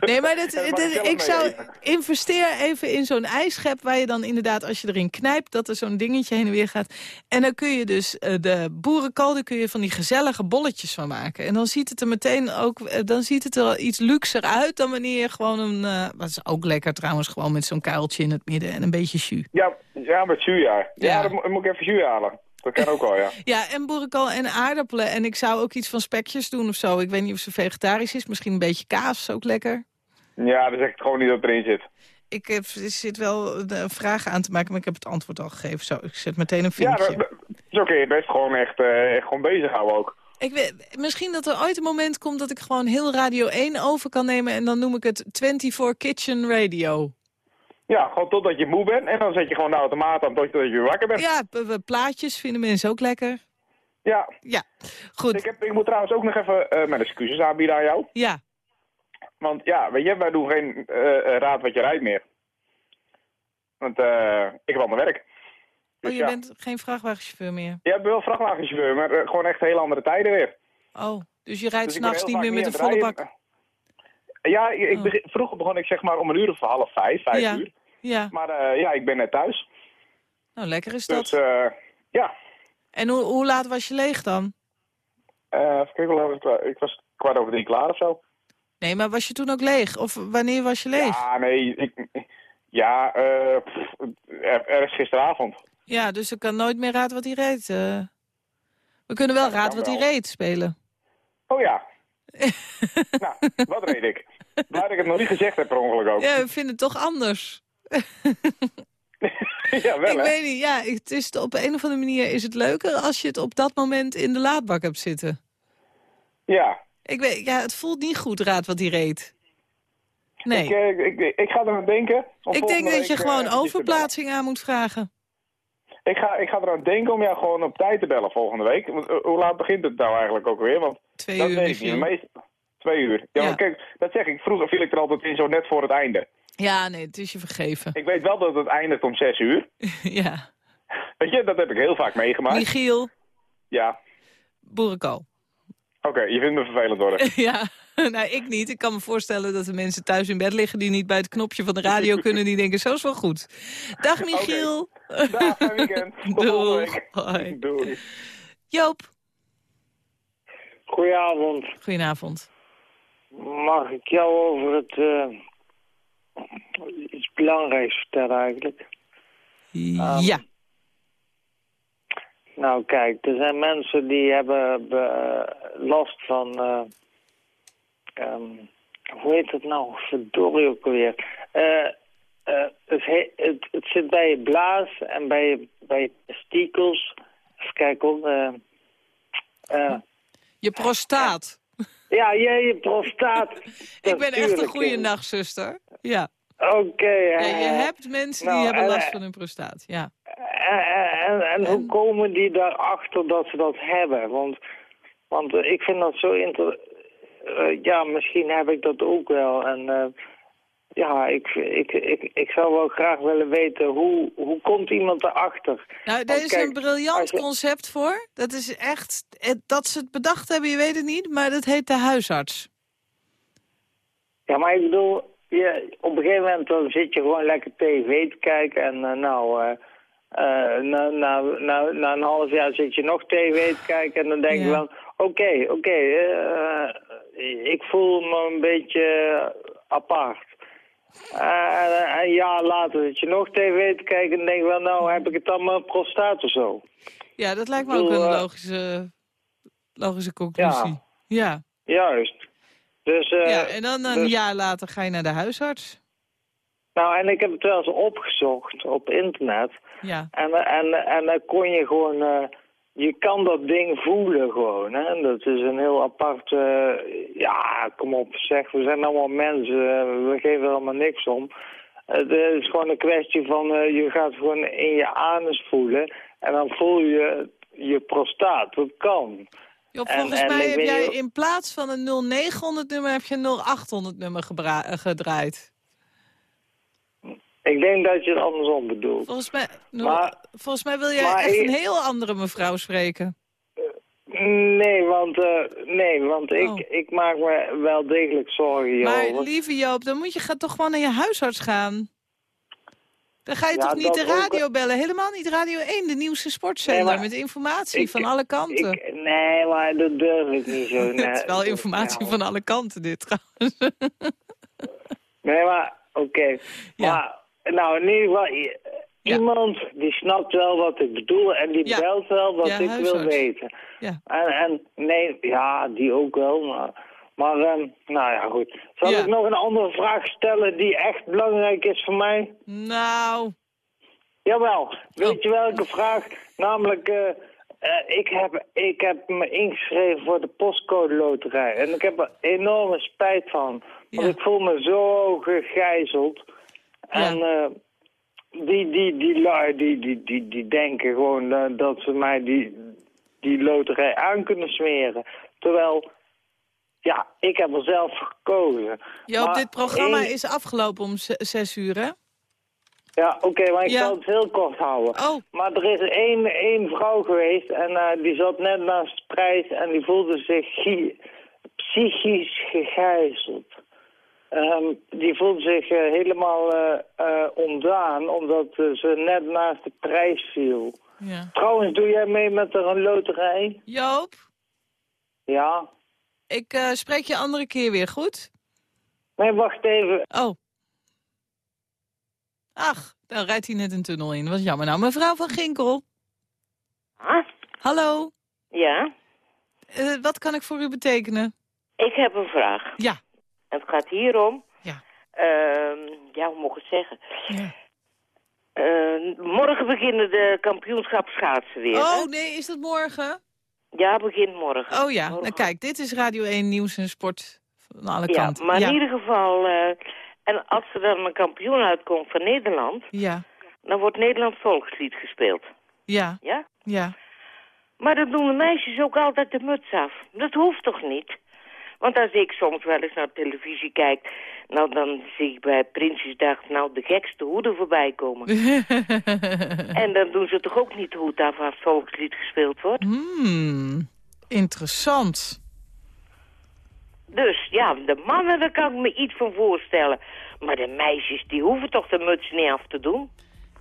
nee, maar dat, ik zou investeer even in zo'n ijsschep... waar je dan inderdaad, als je erin knijpt... dat er zo'n dingetje heen en weer gaat. En dan kun je dus eh, de boerenkool... kun je van die gezellige bolletjes van maken. En dan ziet het er meteen ook... eh, dan ziet het er iets luxer uit dan wanneer je gewoon een... wat is ook lekker trouwens, gewoon met zo'n kuiltje in het midden... en een beetje jus. Ja, ja met jus, ja. Ja, Ja. dan mo- moet ik even jus halen. Dat kan ook wel, ja. Ja, en boerenkool en aardappelen. En ik zou ook iets van spekjes doen of zo. Ik weet niet of ze vegetarisch is. Misschien een beetje kaas, ook lekker. Ja, dan zeg ik gewoon niet dat erin zit. Ik heb, er zit wel vragen aan te maken, maar ik heb het antwoord al gegeven. Zo, ik zet meteen een Ja, vinkje. dat, dat is oké. Best gewoon echt, eh, echt gewoon bezighouden ook. Ik weet, misschien dat er ooit een moment komt dat ik gewoon heel Radio 1 over kan nemen... en dan noem ik het 24 Kitchen Radio. Ja, gewoon totdat je moe bent. En dan zet je gewoon de automaat aan totdat je weer wakker bent. Ja, plaatjes vinden mensen ook lekker. Ja. Ja, goed. Ik, heb, ik moet trouwens ook nog even eh, mijn excuses aanbieden aan jou. Ja, Want ja, weet je, wij doen geen eh, eh, raad wat je rijdt meer. Want ik heb ander werk. Oh, Dus je ja. bent geen vrachtwagenchauffeur meer. Je hebt wel vrachtwagenchauffeur, maar eh, gewoon echt hele andere tijden weer. Oh, dus je rijdt Dus ik ben s'nachts heel niet meer met een volle bak. Ja, ik, ik Oh. begin- vroeger begon ik zeg maar om een uur of half vijf, vijf Ja. uur. Ja, Maar eh, ja, ik ben net thuis. nou lekker is dat. Dus ja, En hoe, hoe laat was je leeg dan? Eh, even ik was kwart over drie klaar of zo. Nee, maar was je toen ook leeg? Of wanneer was je leeg? Ja, nee, ik, ja, eh er- ergens gisteravond. Ja, dus ik kan nooit meer raad wat hij reed. eh. We kunnen wel Ja, raad wat hij reed spelen. Oh ja. nou, wat reed ik? Dat ik het nog niet gezegd heb per ongeluk ook. Ja, we vinden het toch anders. ja, wel ik hè? weet niet, ja, het is, op een of andere manier is het leuker als je het op dat moment in de laadbak hebt zitten. Ja. Ik weet, ja, het voelt niet goed, raad wat hij reed. Nee. Ik, eh, ik, ik, ik ga er aan denken. Ik denk dat je eh, gewoon te overplaatsing aan moet vragen. Ik ga, ik ga eraan denken om jou gewoon op tijd te bellen volgende week. Want, eh, hoe laat begint het nou eigenlijk ook weer? Want Twee dat uur, weet ik niet. Meest... Twee uur. Ja, Ja. maar kijk, dat zeg ik. Vroeger viel ik er altijd in zo net voor het einde. Ja, nee, het is je vergeven. Ik weet wel dat het eindigt om zes uur. ja. Weet je, dat heb ik heel vaak meegemaakt. Michiel, Ja. boerenkool. Oké, je vindt me vervelend worden. ja, nou ik niet. Ik kan me voorstellen dat de mensen thuis in bed liggen... die niet bij het knopje van de radio kunnen. Die denken, zo is wel goed. Dag Michiel. Dag, fijn weekend. Doeg. Hoi. Doei. Joop. Goedenavond. Goedenavond. Mag ik jou over het eh, iets belangrijks vertellen eigenlijk? ja. Nou kijk, er zijn mensen die hebben be- last van... eh, ehm, hoe heet het nou? Verdorie ook alweer. Eh, eh, het, he- het, het zit bij je blaas en bij je, bij je testikels. Even kijken hoor. eh, Je prostaat. ja, je, je prostaat. Ik ben echt een goede nachtzuster. Ja. Oké. ja. Je hebt mensen nou, die hebben en, last van hun prostaat. Ja. En, en, en hoe komen die daarachter dat ze dat hebben? Want, want ik vind dat zo inter... eh, ja, misschien heb ik dat ook wel. En eh, ja, ik, ik, ik, ik zou wel graag willen weten hoe, hoe komt iemand erachter? Nou, daar is kijk, een briljant je- concept voor. Dat is echt, eh, dat ze het bedacht hebben, je weet het niet, maar dat heet de huisarts. Ja, maar ik bedoel, je, op een gegeven moment dan zit je gewoon lekker tv te kijken en eh, nou... na, na, na, na een half jaar zit je nog tv te kijken en dan denk je van... Oké, oké, eh, ik voel me een beetje apart. Eh, een jaar later zit je nog tv te kijken en denk van... Nou, heb ik het dan mijn prostaat of zo? Ja, dat lijkt me ook een eh, logische, logische conclusie. Ja. Juist. Dus, eh, ja, en dan een dus- jaar later ga je naar de huisarts. Nou, en ik heb het wel eens opgezocht op internet. Ja. En, en, en dan kon je gewoon... je kan dat ding voelen gewoon, hè. Dat is een heel apart... eh, ja, kom op, zeg. We zijn allemaal mensen. eh, we geven er allemaal niks om. Het is gewoon een kwestie van... eh, je gaat gewoon in je anus voelen. En dan voel je je prostaat. Dat kan. Volgens en mij heb jij niet- in plaats van een 0900 nummer heb je een 0800 nummer gebra- eh, gedraaid. Ik denk dat je het andersom bedoelt. Volgens mij, Maar- volgens mij wil jij maar echt ik- een heel andere mevrouw spreken. Nee, want, eh, nee, want ik, Oh. ik maak me wel degelijk zorgen Maar lieve Joop, dan moet je ga toch gewoon naar je huisarts gaan. Dan ga je Ja, toch niet de ook- radio bellen? Helemaal niet Radio 1, de nieuwste sportzender Nee, maar met informatie ik- van alle kanten. Ik, nee, maar dat durf ik niet zo. Het is wel informatie van alle kanten dit trouwens. Nee, maar oké. Maar, nou, in ieder geval, iemand die snapt wel wat ik bedoel en die Ja. belt wel wat Ja, ik wil weten. Ja. En, en nee, ja, die ook wel, maar... Maar, ehm, nou ja, goed. Zal ik nog een andere vraag stellen die echt belangrijk is voor mij? Nou, Jawel, weet je welke vraag? Namelijk, eh, eh, ik, heb, ik heb me ingeschreven voor de postcode loterij. En ik heb er enorme spijt van. Want ik voel me zo gegijzeld. En eh, die, die, die lui, die, die, die, die denken gewoon eh, dat ze mij die, die loterij aan kunnen smeren. Terwijl, ja, ik heb er zelf gekozen. Joop, Maar dit programma één- is afgelopen om zes uur, hè? Ja, oké, maar ik Ja. zal het heel kort houden. Oh. Maar er is één, één vrouw geweest en eh, die zat net naast de prijs en die voelde zich psychisch gegijzeld. Ehm, die voelde zich eh, helemaal eh, eh, ontdaan omdat ze net naast de prijs viel. Ja. Trouwens, doe jij mee met een loterij? Joop, Ja. ik eh, spreek je andere keer weer, goed? Nee, wacht even. Oh. Ach, dan rijdt hij net een tunnel in. Wat jammer nou. Mevrouw van Ginkel. Ah? Hallo. Ja, Eh, wat kan ik voor u betekenen? ik heb een vraag. Ja. Het gaat hierom. Ja. Ehm, ja, hoe moet ik het zeggen? Ja. Eh, morgen beginnen de kampioenschap schaatsen weer. Oh, hè? nee, is dat morgen? Ja, begint morgen. Oh ja, nou, kijk, dit is Radio 1 Nieuws en Sport van alle Ja, kanten. maar ja. in ieder geval... eh, en als er dan een kampioen uitkomt van Nederland... Ja, dan wordt Nederland volkslied gespeeld. ja, Ja? ja. Maar dan doen de meisjes ook altijd de muts af. Dat hoeft toch niet? Want als ik soms wel eens naar televisie kijk... nou, dan zie ik bij Prinsjesdag nou de gekste hoeden voorbij komen. en dan doen ze toch ook niet hoed af als volkslied gespeeld wordt? Hmm, interessant. Dus ja, de mannen, daar kan ik me iets van voorstellen. Maar de meisjes, die hoeven toch de muts niet af te doen?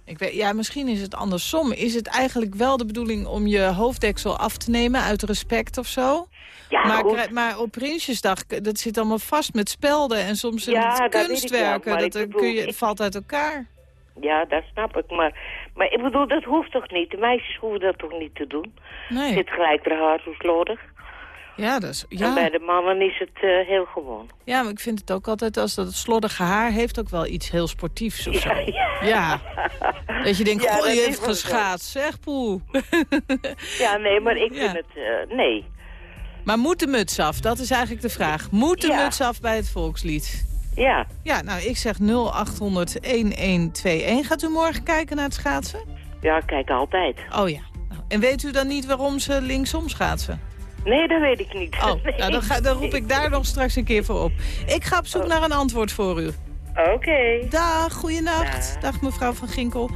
Ik weet, ja, misschien is het andersom. Is het eigenlijk wel de bedoeling om je hoofddeksel af te nemen uit respect of zo? Ja, maar, goed. maar op Prinsjesdag, k- dat zit allemaal vast met spelden en soms Ja, met dat ik kunstwerken. dat ik bedoel, kun je, ik- valt uit elkaar. Ja, dat snap ik. Maar, maar ik bedoel, dat hoeft toch niet? De meisjes hoeven dat toch niet te doen? Nee. Zit gelijk er haar zo slordig. Ja, dat is, En bij ja. de mannen is het eh, heel gewoon. ja, maar ik vind het ook altijd, als dat het slordige haar heeft ook wel iets heel sportiefs of zo. Ja, ja. Ja. Dat je denkt, Ja, goh, je heeft geschaatst, zeg poe. Ja, nee, maar ik Ja. vind het... eh, nee. Maar moet de muts af? Dat is eigenlijk de vraag. Moet de Ja. muts af bij het volkslied? Ja. Ja, nou, ik zeg 0800-1121. Gaat u morgen kijken naar het schaatsen? Ja, ik kijk altijd. Oh ja. En weet u dan niet waarom ze linksom schaatsen? Nee, dat weet ik niet. Oh, Nee. nou, dan, ga, dan roep ik daar nog straks een keer voor op. Ik ga op zoek naar een antwoord voor u. Oké. Dag, goeienacht. Dag mevrouw van Ginkel.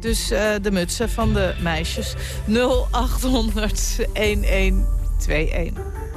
Dus eh, de mutsen van de meisjes. 0800 1121. 2-1.